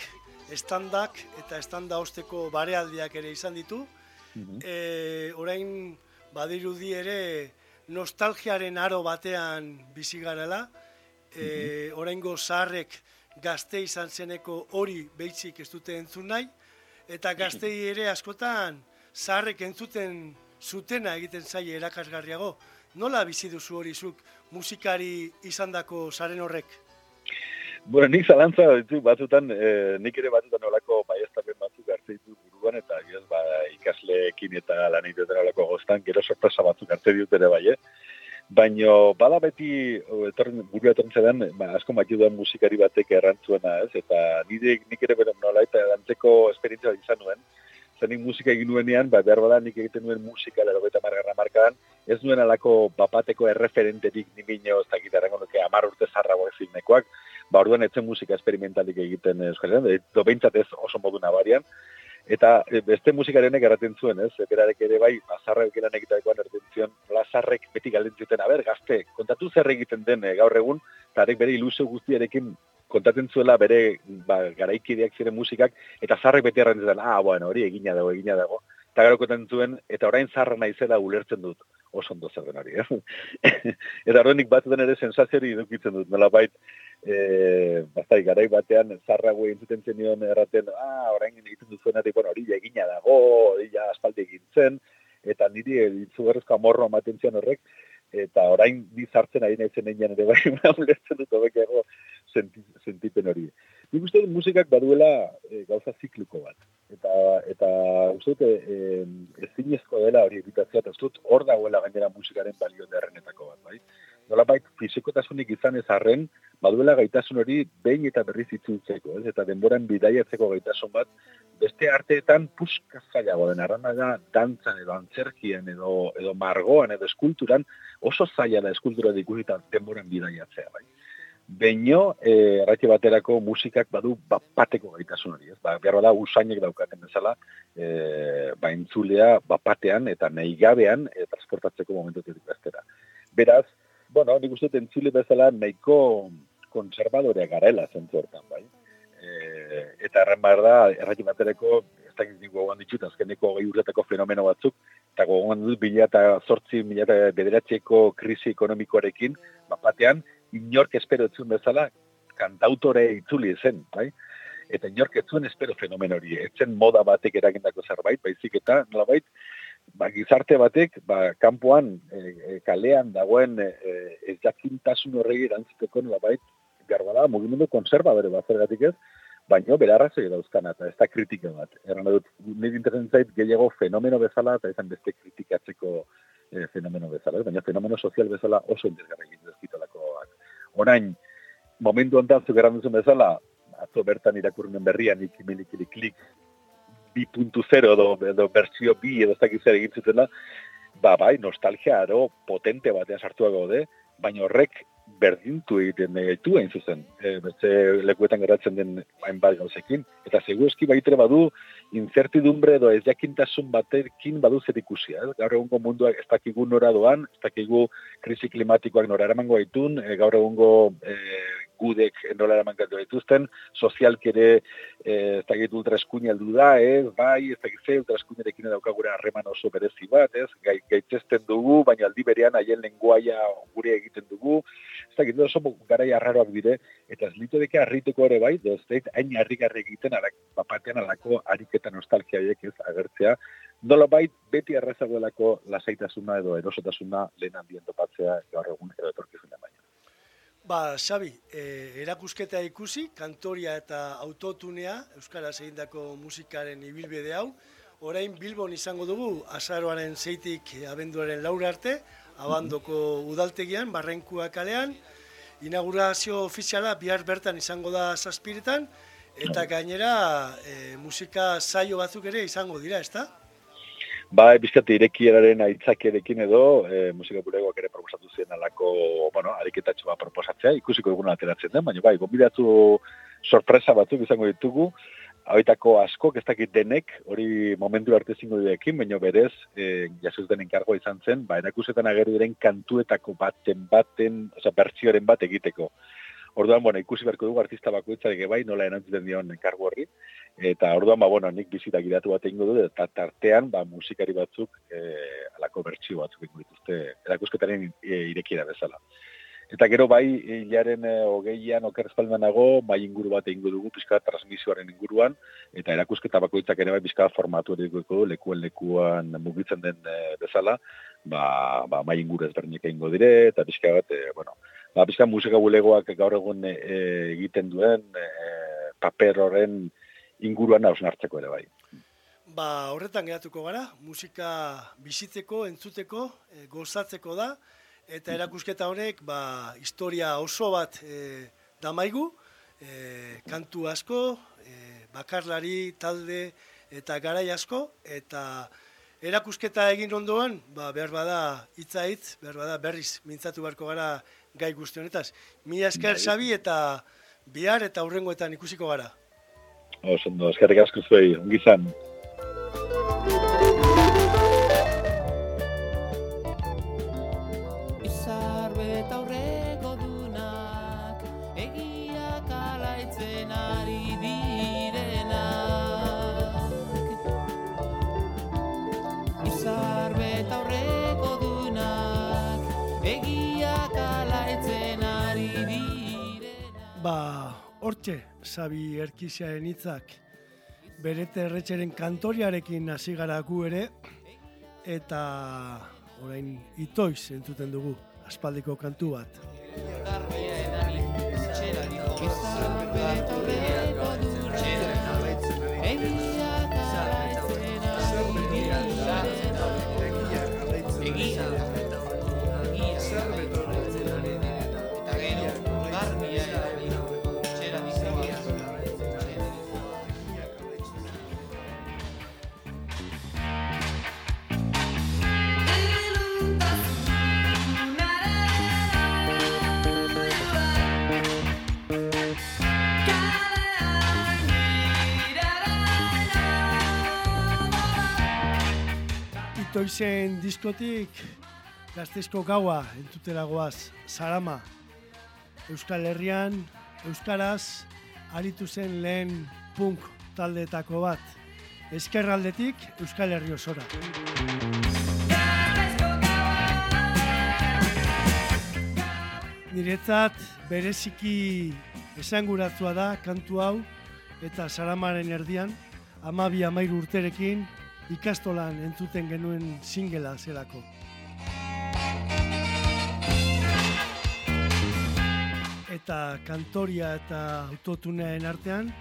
[SPEAKER 1] estandak eta estanda osteko barealdiak ere izan ditu. Mm -hmm. e, orain badirudi ere nostalgiaren aro batean bizi garela. E, oraingo zaharrek gazte izan zeneko hori behitzik ez dute entzun nahi. Eta gaztei ere askotan zaharrek entzuten zutena egiten zaie erakasgarriago. Nola bizi duzu hori zuk musikari izandako zaren horrek?
[SPEAKER 4] Bueno, nik zalantza ditu batzutan, eh, nik ere batzutan olako baiestapen batzuk hartze ditu buruan, eta ez ba, ikasleekin eta lan egiten olako goztan, gero sorpresa batzuk hartze ditut ere bai, eh? Baino, bada beti, etorren, buru etorren zedan, ba, asko maitu duen musikari batek errantzuena, ez? Eta nire, nik ere bera nola, eta antzeko esperientzia izan nuen, zen nik musika egin nuenean, ba, behar bada nik egiten nuen musika, lero beta margarra markadan, ez nuen alako bapateko erreferenterik nimino, ez dakit errango nuke, amar urte zarrago ez filmekoak, ba, orduan etzen musika esperimentalik egiten euskalean, edo behintzat ez oso modu nabarian, eta e, beste musikarenek erraten zuen, ez, berarek ere bai, bazarrek eran egitakoan erraten zion, lazarrek beti galden zuten, aber, gazte, kontatu zer egiten den e, gaur egun, eta arek bere ilusio guztiarekin kontatzen zuela bere ba, garaikideak ziren musikak, eta zarrek beti erraten ah, bueno, hori egina dago, egina dago, eta gero kontatzen zuen, eta orain zarra naizela ulertzen dut, oso ondo zer den hori, eh? (laughs) eta horrenik batzutan ere sensazio hori edukitzen dut, nola bait, e, bastai, garai batean zarrago entzuten zenion erraten, ah, orain egiten duzuenari, bueno, hori egina dago, hori ja aspaldi egin zen, eta niri itzugarrezko amorro ematen zion horrek, eta orain bi sartzen ari naizen einan ere bai, (laughs) ulertzen dut senti, sentipen hori. Nik uste musikak baduela e, gauza zikluko bat. Eta, eta uste dut e, ezinezko dela hori egitazia, eta uste hor dagoela gainera musikaren balio derrenetako bat, bai? Nolabait, fizikotasunik izan ez arren, baduela gaitasun hori behin eta berriz itzultzeko, ez? Eta denboran bidaiatzeko gaitasun bat, beste arteetan puska zailago den, arrana da, dantzan edo antzerkien edo, edo margoan edo eskulturan, oso zaila da eskultura dikusita denboran bidaiatzea, bai? Beino, eh, erratxe baterako musikak badu bapateko gaitasun hori, ez? Ba, behar da usainek daukaten bezala, eh, ba, entzulea bapatean eta nahi gabean eh, transportatzeko momentutik bestera. Beraz, bueno, nik uste entzule bezala nahiko konservadorea garela zentzu hortan, bai? E, eta erren behar da, erratxe baterako, ez da giztik gogoan ditut, azkeneko gehi urtetako fenomeno batzuk, eta gogoan dut bila eta sortzi, bila eta bederatxeko krisi ekonomikoarekin, bapatean, inork espero etzun bezala, kantautore itzuli zen, bai? Eta inork etzuen espero fenomen hori, etzen moda batek eragindako zerbait, baizik eta nolabait, ba, gizarte batek, ba, kanpoan, e, e, kalean dagoen e, e, ez jakintasun horregi erantzuteko nolabait, garbala, mugimendu konserva bere bat zergatik ez, baino belarrazoi dauzkana, eta ez da kritika bat. Erran dut, nire interesan zait gehiago fenomeno bezala, eta izan beste kritikatzeko e, fenomeno bezala, baina fenomeno sozial bezala oso interesgarra egin dezkitolakoak. Orain, momentu ontan zugeran duzun bezala, atzo bertan irakurren berrian ikimilikili klik 2.0 edo, edo bertsio bi edo ez dakiz zer egin zutela, ba bai, nostalgia aro potente batean sartuak gaude, baina horrek berdintu egiten gaitu hain zuzen, e, beste lekuetan geratzen den hainbat gauzekin, eta segu eski baitere badu incertidumbre edo ez jakintasun batekin badu zer ikusia. Eh? Gaur egungo munduak ez dakigu nora doan, ez dakigu krisi klimatikoak nora eramango gaitun, e, gaur egungo e, gudek nola eramankatu dituzten, sozialk ere ez dakit ultraeskuina aldu da, ez, bai, ez dakit ze, ultraeskuinarekin daukagura harreman oso berezi bat, ez, gai, gaitzesten dugu, baina aldi berean haien lenguaia gure egiten dugu, dakit oso garai arraroak bide, eta ez litu deke harriteko ere bai, ez dakit hain harrigarri egiten, arak, bapatean alako ariketa nostalgia ez agertzea, Nola bait, beti errezagoelako lasaitasuna edo erosotasuna lehen handien topatzea gaur egun edo etorkizunean baina.
[SPEAKER 1] Ba, Xabi, e, erakusketa ikusi, kantoria eta autotunea, Euskaraz egindako musikaren ibilbide hau, orain Bilbon izango dugu, azaroaren zeitik abenduaren laura arte, abandoko udaltegian, barrenkua kalean, inaugurazio ofiziala bihar bertan izango da zazpiretan, eta gainera e, musika saio batzuk ere izango dira, ezta?
[SPEAKER 4] Ba, bizkate irekieraren aitzakerekin edo, e, musika bulegoak ere proposatu ziren alako, bueno, ariketatxo bat proposatzea, ikusiko egun ateratzen den, baina bai, gombidatu sorpresa batzuk izango ditugu, hauetako asko, ez dakit denek, hori momentu arte zingo direkin, baina berez, e, jasuz denen kargoa izan zen, ba, erakusetan agertu diren kantuetako baten baten, oza, bertsioaren bat egiteko. Orduan, bueno, ikusi beharko dugu artista bakoitzarek bai, nola erantzuten dion kargu horri. Eta orduan, ba, bueno, nik bizitak idatu bat egingo du, eta tartean, ba, musikari batzuk, e, alako bertsio batzuk egingo dituzte, erakusketaren e, irekiera bezala. Eta gero bai, hilaren e, oker espalman nago, bai inguru bat egingo dugu, pizka transmisioaren inguruan, eta erakusketa bakoitzak ere bai pizka formatu du, lekuen lekuan mugitzen den e, bezala, ba, ba, bai inguru ezberdinak egingo dire, eta pizka bat, e, bueno, ba, pizka musika bulegoak gaur egun e, egiten duen e, paper horren inguruan hausnartzeko ere bai.
[SPEAKER 1] Ba, horretan geratuko gara, musika bizitzeko, entzuteko, gozatzeko da, eta erakusketa honek, ba, historia oso bat e, damaigu, e, kantu asko, e, bakarlari, talde, eta garai asko, eta erakusketa egin ondoan, ba, behar bada hitza hitz, behar bada berriz mintzatu beharko gara gai guzti honetaz. Mila esker
[SPEAKER 4] Bai.
[SPEAKER 1] sabi eta bihar eta hurrengoetan ikusiko gara.
[SPEAKER 4] Oso, ondo, eskerrik asko zuei, ongi
[SPEAKER 1] hortxe, Sabi Erkiziaren hitzak berete erretxeren kantoriarekin hasi gara gu ere, eta orain itoiz entzuten dugu, aspaldiko kantu bat. Itoizen diskotik gazteizko gaua entutera goaz, Sarama. Euskal Herrian, Euskaraz, aritu zen lehen punk taldeetako bat. Ezkerraldetik Euskal Herri osora. Niretzat bereziki esanguratzua da kantu hau eta Saramaren erdian, amabi amairu urterekin ikastolan entzuten genuen singela zelako. Eta kantoria eta autotuneen artean,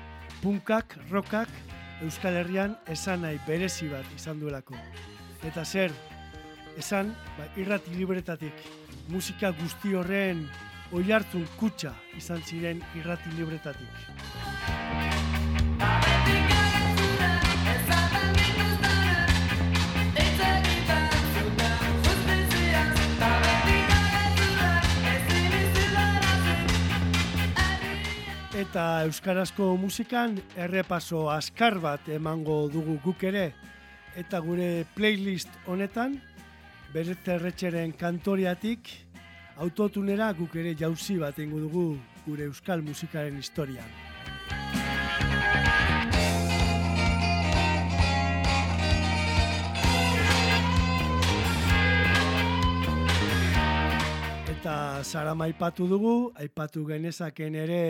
[SPEAKER 1] punkak, rockak, Euskal Herrian esan nahi berezi bat izan duelako. Eta zer, esan, ba, irrati libretatik, musika guzti horren oihartzun kutsa izan ziren irrati libretatik. Eta euskarazko musikan errepaso askar bat emango dugu guk ere eta gure playlist honetan Beretze Erretxeren kantoriatik autotunera guk ere jauzi bat egingo dugu gure euskal musikaren historian. Eta Sarama aipatu dugu, aipatu genezaken ere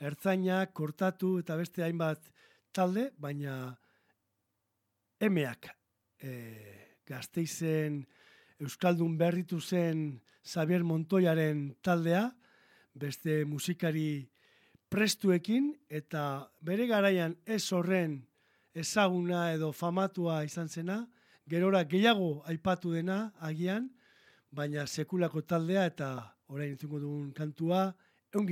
[SPEAKER 1] ertzainak, kortatu eta beste hainbat talde, baina emeak e, gazteizen Euskaldun berritu zen Xavier Montoyaren taldea, beste musikari prestuekin eta bere garaian ez horren ezaguna edo famatua izan zena, gerora gehiago aipatu dena agian, baina sekulako taldea eta orain entzungo dugun kantua eun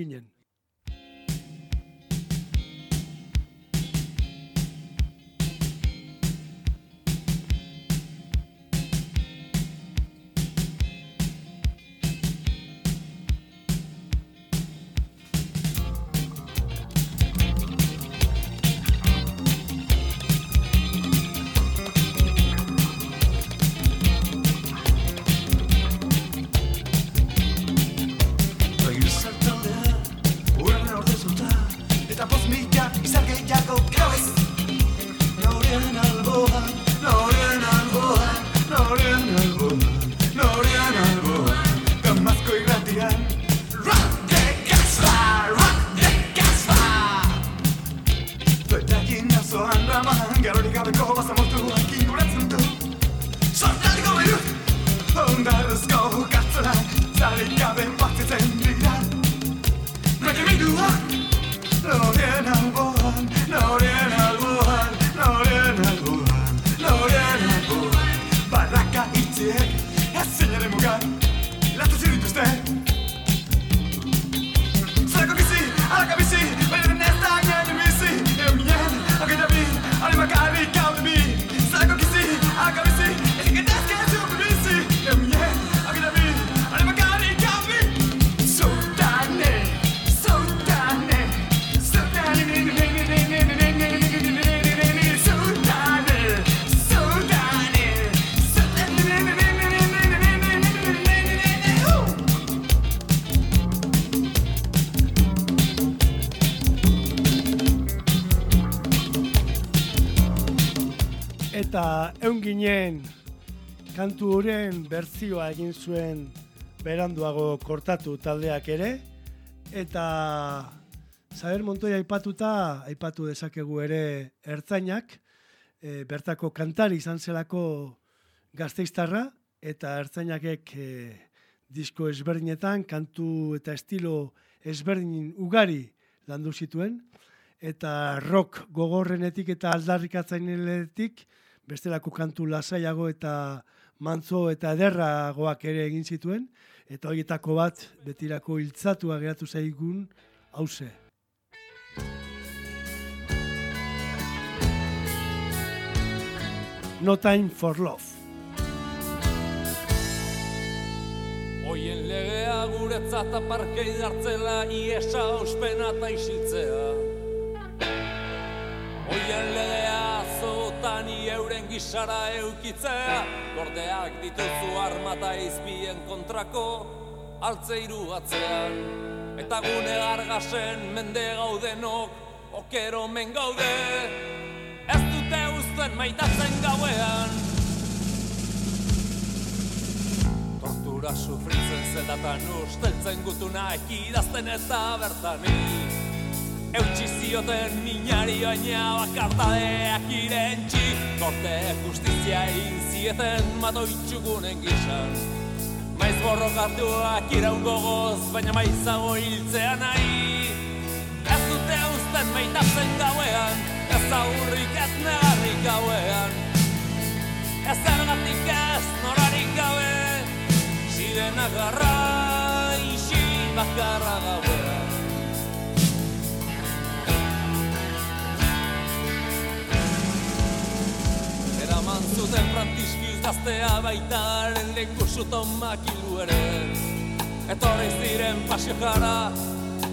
[SPEAKER 6] Eta
[SPEAKER 1] eun ginen kantu horren berzioa egin zuen beranduago kortatu taldeak ere. Eta Saber Montoya aipatuta, aipatu dezakegu ere ertzainak, e, bertako kantari izan zelako gazteiztarra, eta ertzainakek e, disko ezberdinetan, kantu eta estilo ezberdin ugari landu zituen, eta rock gogorrenetik eta aldarrikatzainetik bestelako kantu lasaiago eta mantzo eta ederragoak ere egin zituen, eta horietako bat betirako hiltzatua geratu zaigun hause. No Time for Love.
[SPEAKER 7] Oien legea guretzat aparkei dartzela iesa ospena eta isiltzea. Oien legea zotani euren gisara eukitzea, gordeak dituzu armata izbien kontrako altzeiru atzean. Eta gune gargasen mende gaudenok, okero men gaude, ez dute uzten maitatzen gauean. Tortura sufritzen zelatan usteltzen gutunak idazten eta bertani Eutsi zioten minari baina bakartadeak irentxi Korte justizia egin zieten matoitxugunen gizan. Maiz borrokatuak iraun gogoz, baina maizago hiltzea nahi. Ez dute uzten maitatzen gauean, ez aurrik ez negarrik gauean. Ez zergatik ez norarik gabe Ziren agarra isi bakarra gauean Eraman zuten frantiskiz gaztea baitaren leku zuton makilu ere. Etorri ziren pasio jara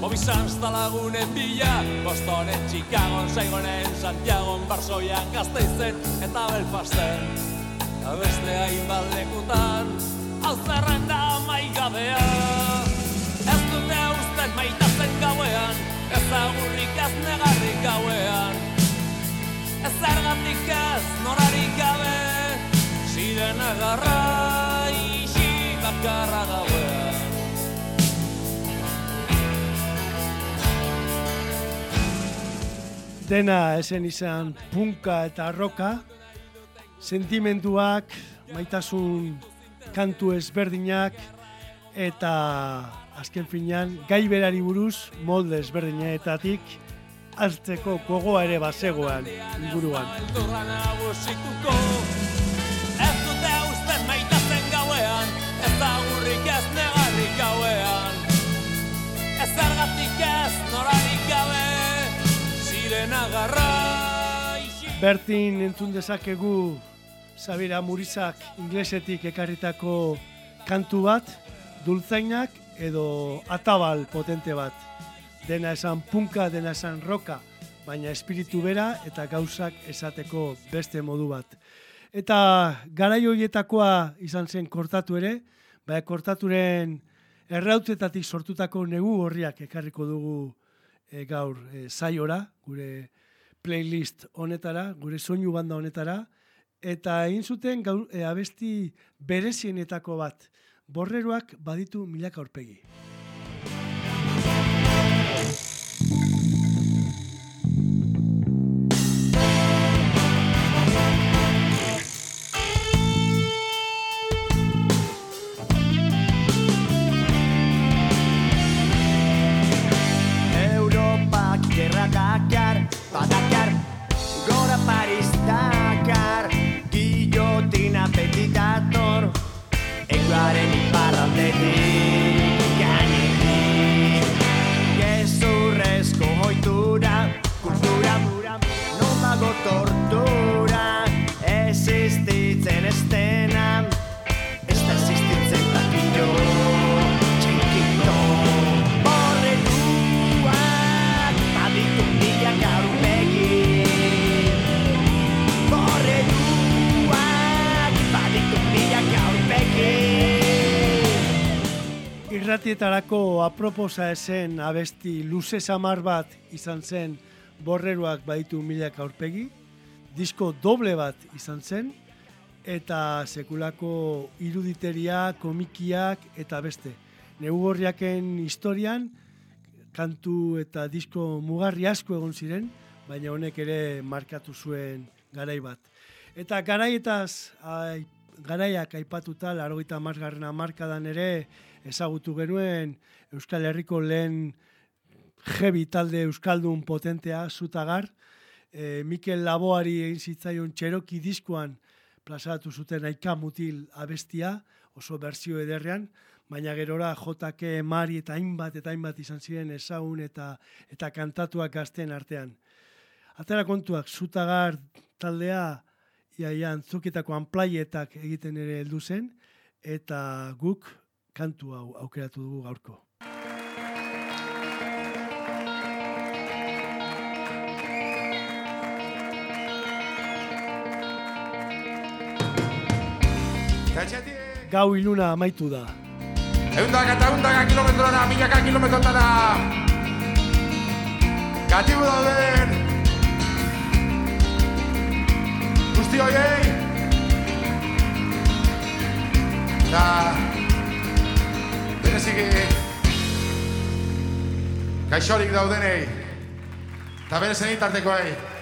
[SPEAKER 7] Bobizan lagunen bila. Bostonen, Chicagon, Saigonen, Santiagon, Barsoian, Gazteizen eta Belfasten. Eta beste hainbat lekutan Hau zerrenda maigabea. Ez dute usten maitatzen gauean Ez agurrik ez negarrik gauean Ez zergatik ez norarik gabe Ziren agarra isi bakarra gauean
[SPEAKER 1] Dena esen izan punka eta roka, sentimenduak, maitasun kantu ezberdinak, eta azken finean gai berari buruz molde ezberdinetatik hartzeko gogoa ere bazegoan inguruan.
[SPEAKER 7] Ez dute usten maitatzen gauean Ez agurrik ez negarrik gauean Ez zergatik ez norarik gabe Ziren agarra isi
[SPEAKER 1] Bertin entzun dezakegu Zabira Murizak inglesetik ekarritako kantu bat, dultzainak edo atabal potente bat. Dena esan punka, dena esan roka, baina espiritu bera eta gauzak esateko beste modu bat. Eta garai horietakoa izan zen kortatu ere, baina kortaturen errautzetatik sortutako negu horriak ekarriko dugu e, gaur e, saiora, gure playlist honetara, gure soinu banda honetara, eta egin zuten gaur, e, abesti berezienetako bat, borreroak baditu milaka aurpegi.
[SPEAKER 8] Thank you.
[SPEAKER 1] Irratietarako aproposa esen abesti luze samar bat izan zen borreruak baditu milaka aurpegi, disko doble bat izan zen, eta sekulako iruditeria, komikiak eta beste. Neugorriaken historian kantu eta disko mugarri asko egon ziren, baina honek ere markatu zuen garai bat. Eta garaietaz, ai, garaiak aipatuta, larogeita margarrena markadan ere ezagutu genuen Euskal Herriko lehen jebi talde Euskaldun potentea, zutagar, e, Mikel Laboari egin zitzaion txeroki diskoan plazaratu zuten aika mutil abestia, oso berzio ederrean, baina gerora JK Mari eta hainbat eta hainbat izan ziren ezagun eta eta kantatuak gazten artean. Atera kontuak, zutagar taldea iaia antzoketako anplaietak egiten ere heldu zen, eta guk kantu hau aukeratu dugu gaurko. Gau iluna amaitu da.
[SPEAKER 9] eundak eta eundaka kilometrora, milaka kilometrotara. Gatibu dauden. Guzti hoiei. Eta, bereziki, gaixorik daudenei. Eta berezen itartekoei.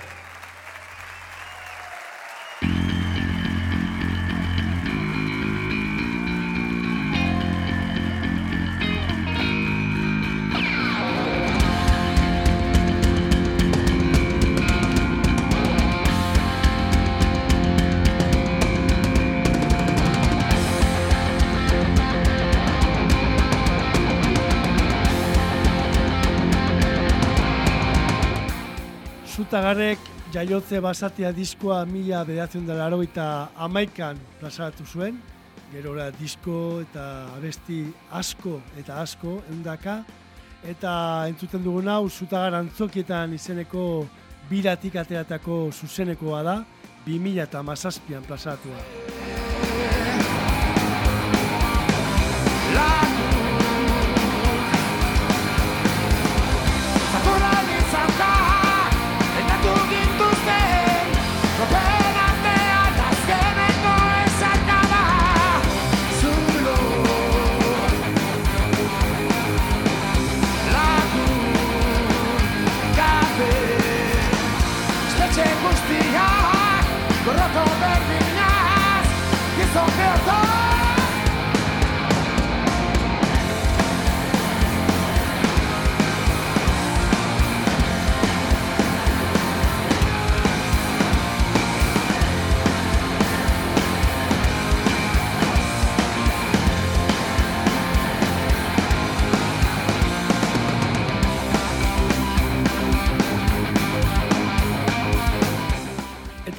[SPEAKER 1] Zutagarrek jaiotze basatia diskoa mila bedatzen da laro eta amaikan plazaratu zuen, gerora disko eta abesti asko eta asko eundaka, eta entzuten dugun hau Zutagar antzokietan izeneko biratik ateratako zuzenekoa da, 2000 eta mazazpian plazaratua.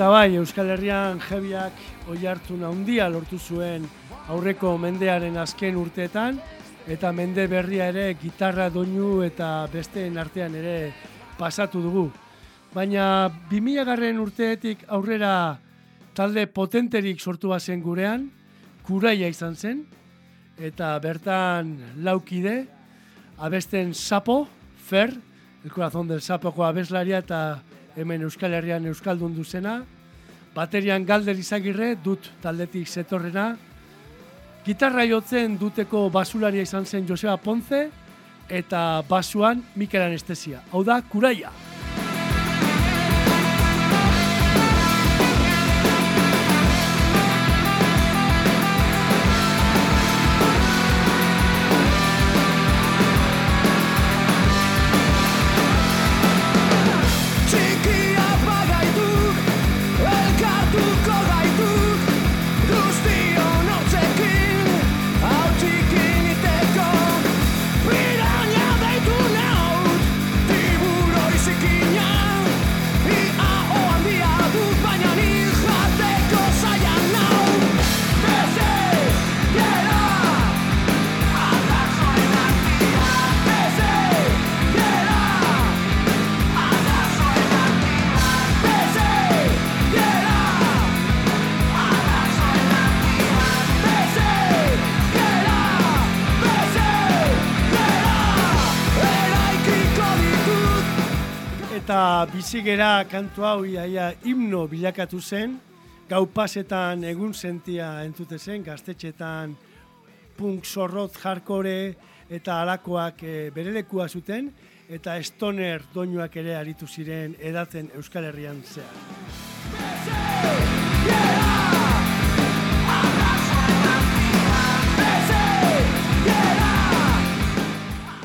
[SPEAKER 1] Eta bai, Euskal Herrian jebiak oi hartzun handia lortu zuen aurreko mendearen azken urteetan, eta mende berria ere gitarra doinu eta besteen artean ere pasatu dugu. Baina 2000 garren urteetik aurrera talde potenterik sortu bazen gurean, kuraia izan zen, eta bertan laukide, abesten sapo, fer, El Corazón del Sapoko abeslaria eta hemen Euskal Herrian Euskaldun duzena. Baterian Galder Izagirre dut taldetik zetorrena. Gitarra jotzen duteko basularia izan zen Joseba Ponce eta basuan Mikel Anestesia. Hau da, Kuraia. Eta bizigera kantu hau iaia himno bilakatu zen, gau pasetan egun sentia entzute zen, gaztetxetan punk zorrot jarkore eta alakoak e, berelekua zuten, eta stoner doinuak ere aritu ziren edatzen Euskal Herrian zehar.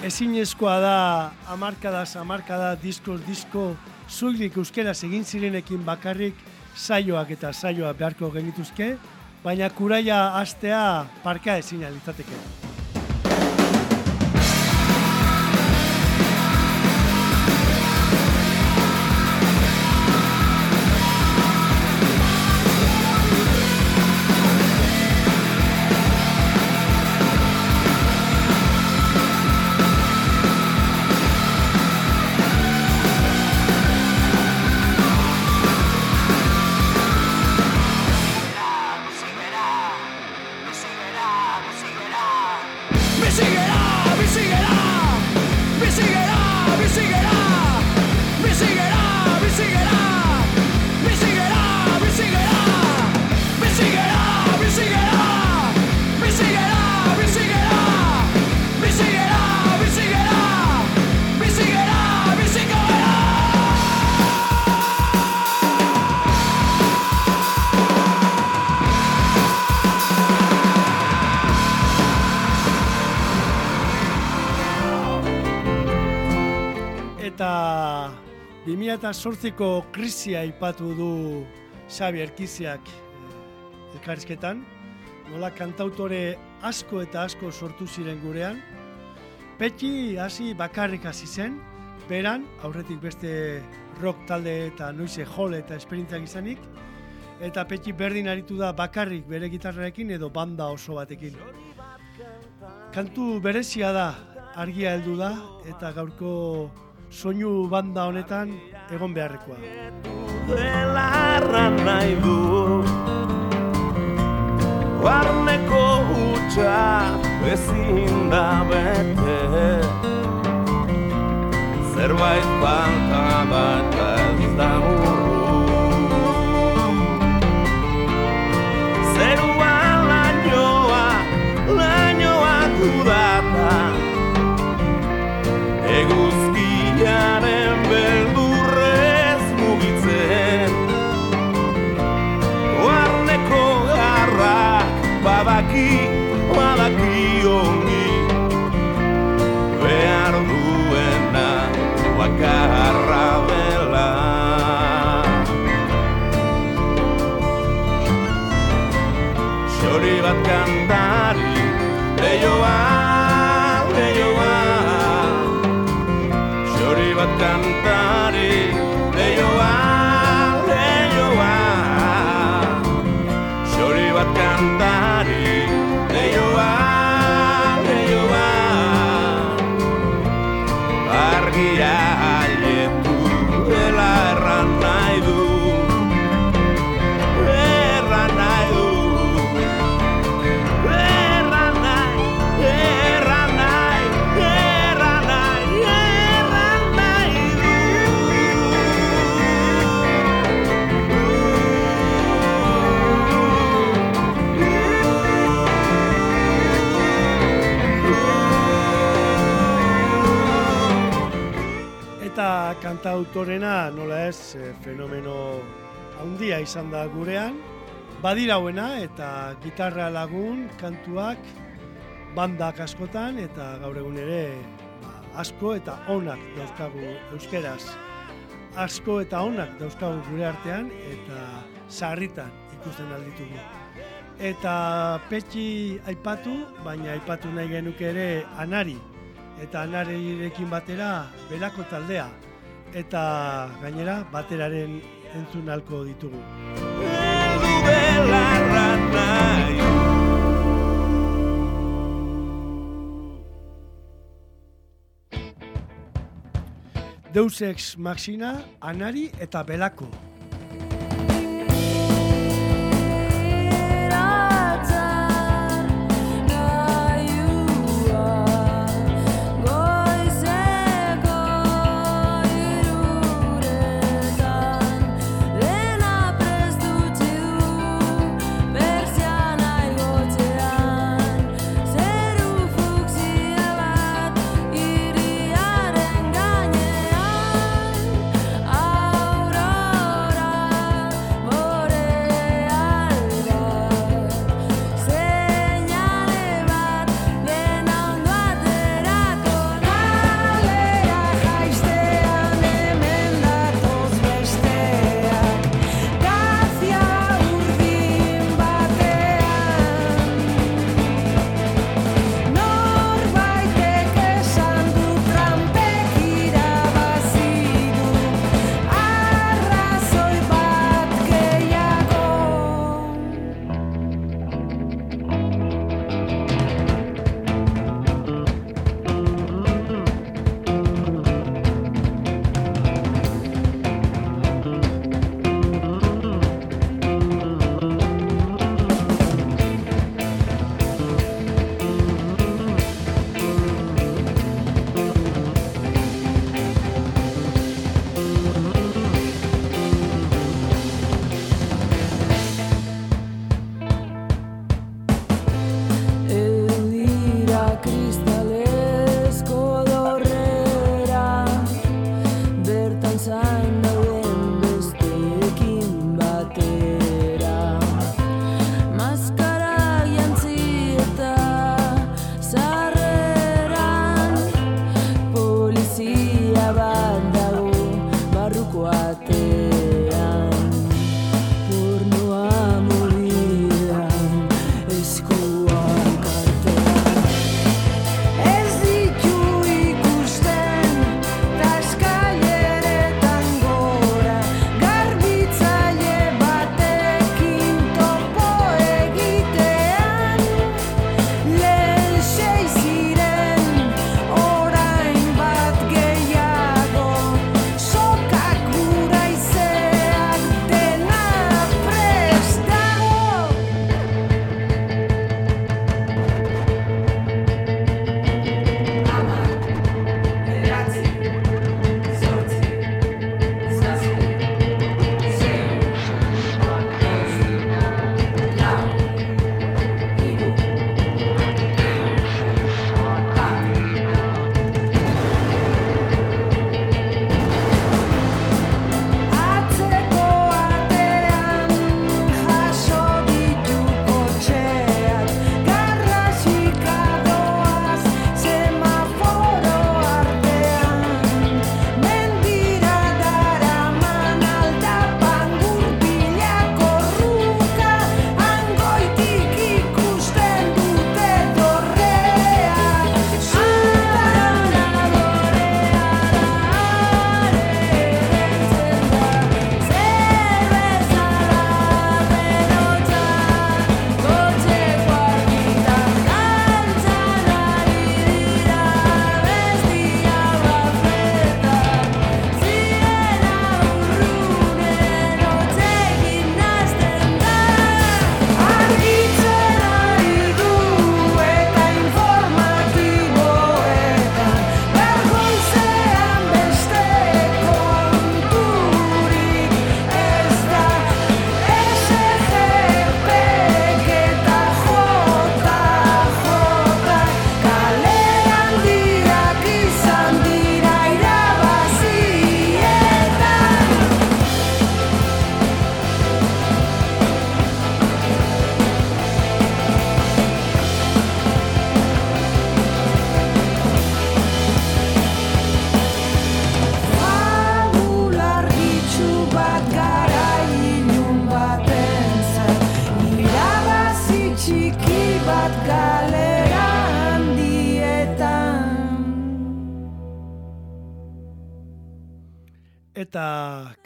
[SPEAKER 1] Ezinezkoa da amarkadaz amarkada diskoz disko zuilik euskera egin zirenekin bakarrik saioak eta saioak beharko genituzke, baina kuraia astea parka ezina litzateke. 2008ko krisia aipatu du Xabi Erkiziak eh, elkarrizketan. Nola kantautore asko eta asko sortu ziren gurean. Petxi hasi bakarrik hasi zen, beran, aurretik beste rock talde eta noize jole eta esperientziak izanik. Eta Petxi berdin aritu da bakarrik bere gitarrarekin edo banda oso batekin. Kantu berezia da, argia heldu da, eta gaurko soinu banda honetan egon beharrekoa.
[SPEAKER 10] Belarra nahi du Barneko hutsa ezin da bete. Zerbait falta bat ez da urru Zerua lainoa, lainoa dudata
[SPEAKER 11] autorena nola ez e, fenomeno handia izan da gurean, badirauena eta gitarra lagun, kantuak, bandak askotan eta gaur egun ere ba, asko eta onak dauzkagu euskeraz. Asko eta onak dauzkagu gure artean eta sarritan ikusten alditugu. Eta petxi aipatu, baina aipatu nahi genuke ere anari. Eta anarirekin batera belako taldea. Eta gainera bateraren entzun halko ditugu. Deus Ex Machina, Anari eta Belako.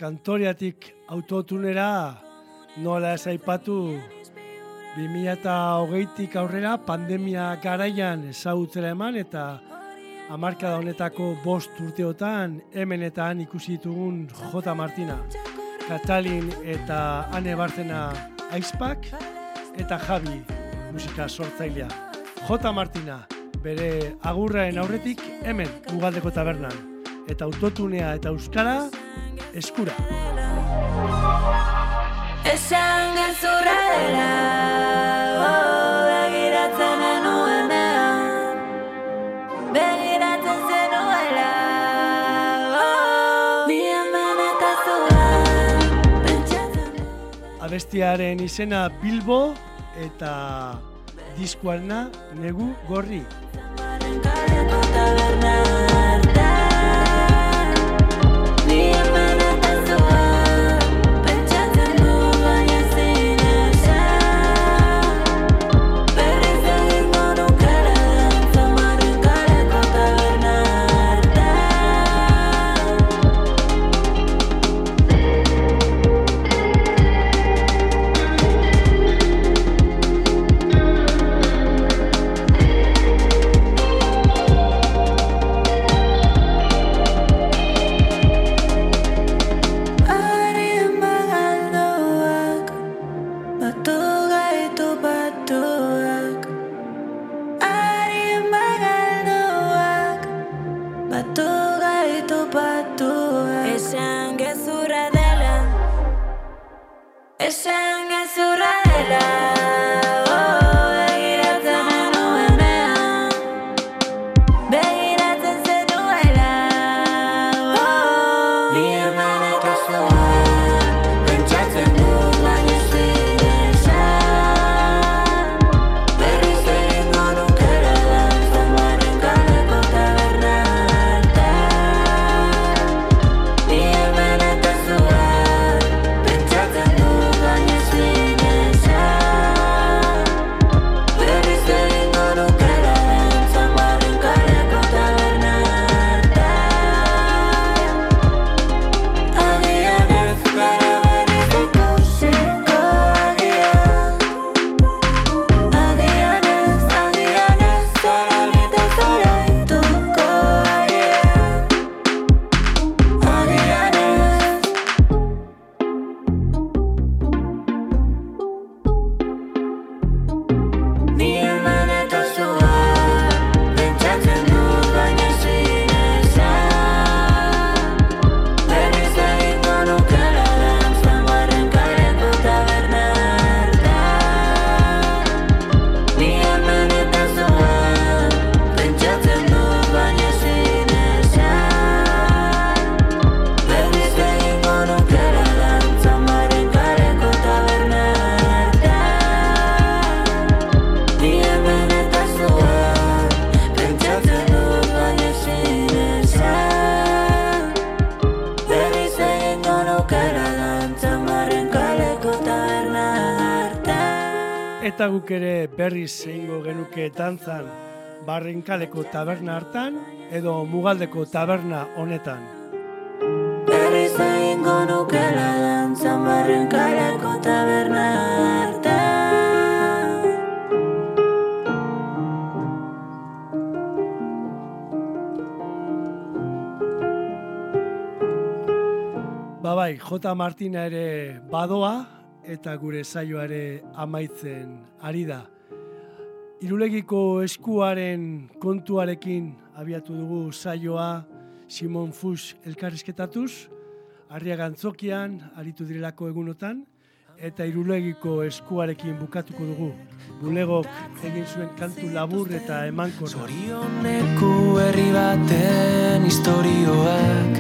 [SPEAKER 1] Kantoriatik autotunera nola ez aipatu 2008tik aurrera pandemia garaian ezagutzera eman eta hamarkada honetako bost urteotan hemen eta han ikusi ditugun J. Martina, Katalin eta Ane Barzena aizpak eta Javi musika sortzailea. J. Martina, bere agurraen aurretik hemen Ugaldeko tabernan. Eta autotunea eta euskara eskura.
[SPEAKER 12] Esan gezurra dela oh, Begiratzen enuenean Begiratzen zenuela oh, Ni
[SPEAKER 1] Abestiaren izena Bilbo eta diskoarena negu gorri.
[SPEAKER 12] taberna gezurra dela. Esan berriz egingo
[SPEAKER 1] genuke dantzan barrenkaleko taberna hartan edo mugaldeko taberna honetan.
[SPEAKER 12] Berriz egingo nukela dantza Marren kaleko taberna hartan
[SPEAKER 1] Ba bai, J. Martina ere badoa eta gure saioa ere amaitzen ari da. Irulegiko eskuaren kontuarekin abiatu dugu saioa Simon Fuchs elkarrizketatuz, Arriaga Antzokian aritu direlako egunotan, eta irulegiko eskuarekin bukatuko dugu. Bulegok egin zuen kantu labur eta emankorra.
[SPEAKER 8] Zorioneko herri baten istorioak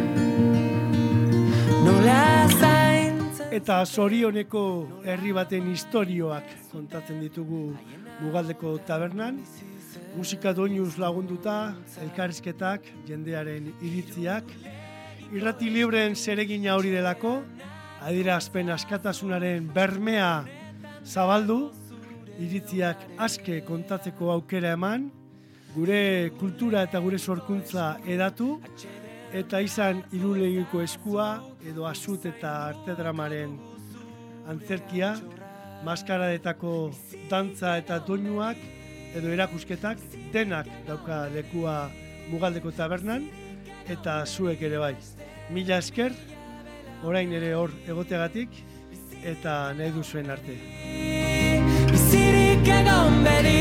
[SPEAKER 8] Nola zaintzen
[SPEAKER 1] Eta zorioneko herri baten istorioak kontatzen ditugu Mugaldeko tabernan. Musika doinuz lagunduta, elkarrizketak, jendearen iritziak. Irrati libren zeregina hori delako, adierazpen askatasunaren bermea zabaldu, iritziak aske kontatzeko aukera eman, gure kultura eta gure sorkuntza edatu, eta izan irulegiko eskua edo azut eta artedramaren antzerkia, maskaradetako dantza eta doinuak edo erakusketak denak dauka lekua mugaldeko tabernan eta zuek ere bai. Mila esker, orain ere hor egoteagatik eta nahi duzuen arte.
[SPEAKER 8] Bizirik egon bedi,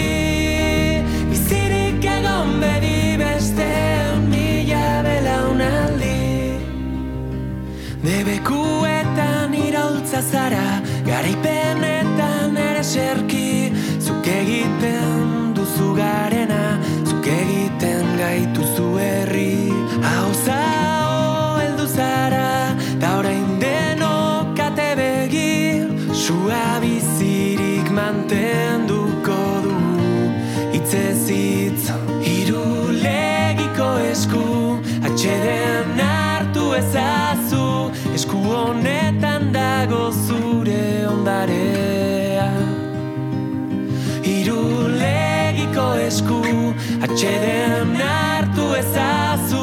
[SPEAKER 8] bizirik egon bedi beste mila belaunaldi. Debekuetan iraultza zara, garaipenetan ere serki, zuk egiten duzu garena, zuk egiten gaituzu herri. Hau zao heldu zara, ta orain denok ate begi, sua bizirik mantenduko du hitzez hitz irulegiko esku atxeden dago zure ondarea. Irulegiko esku atxeden hartu ezazu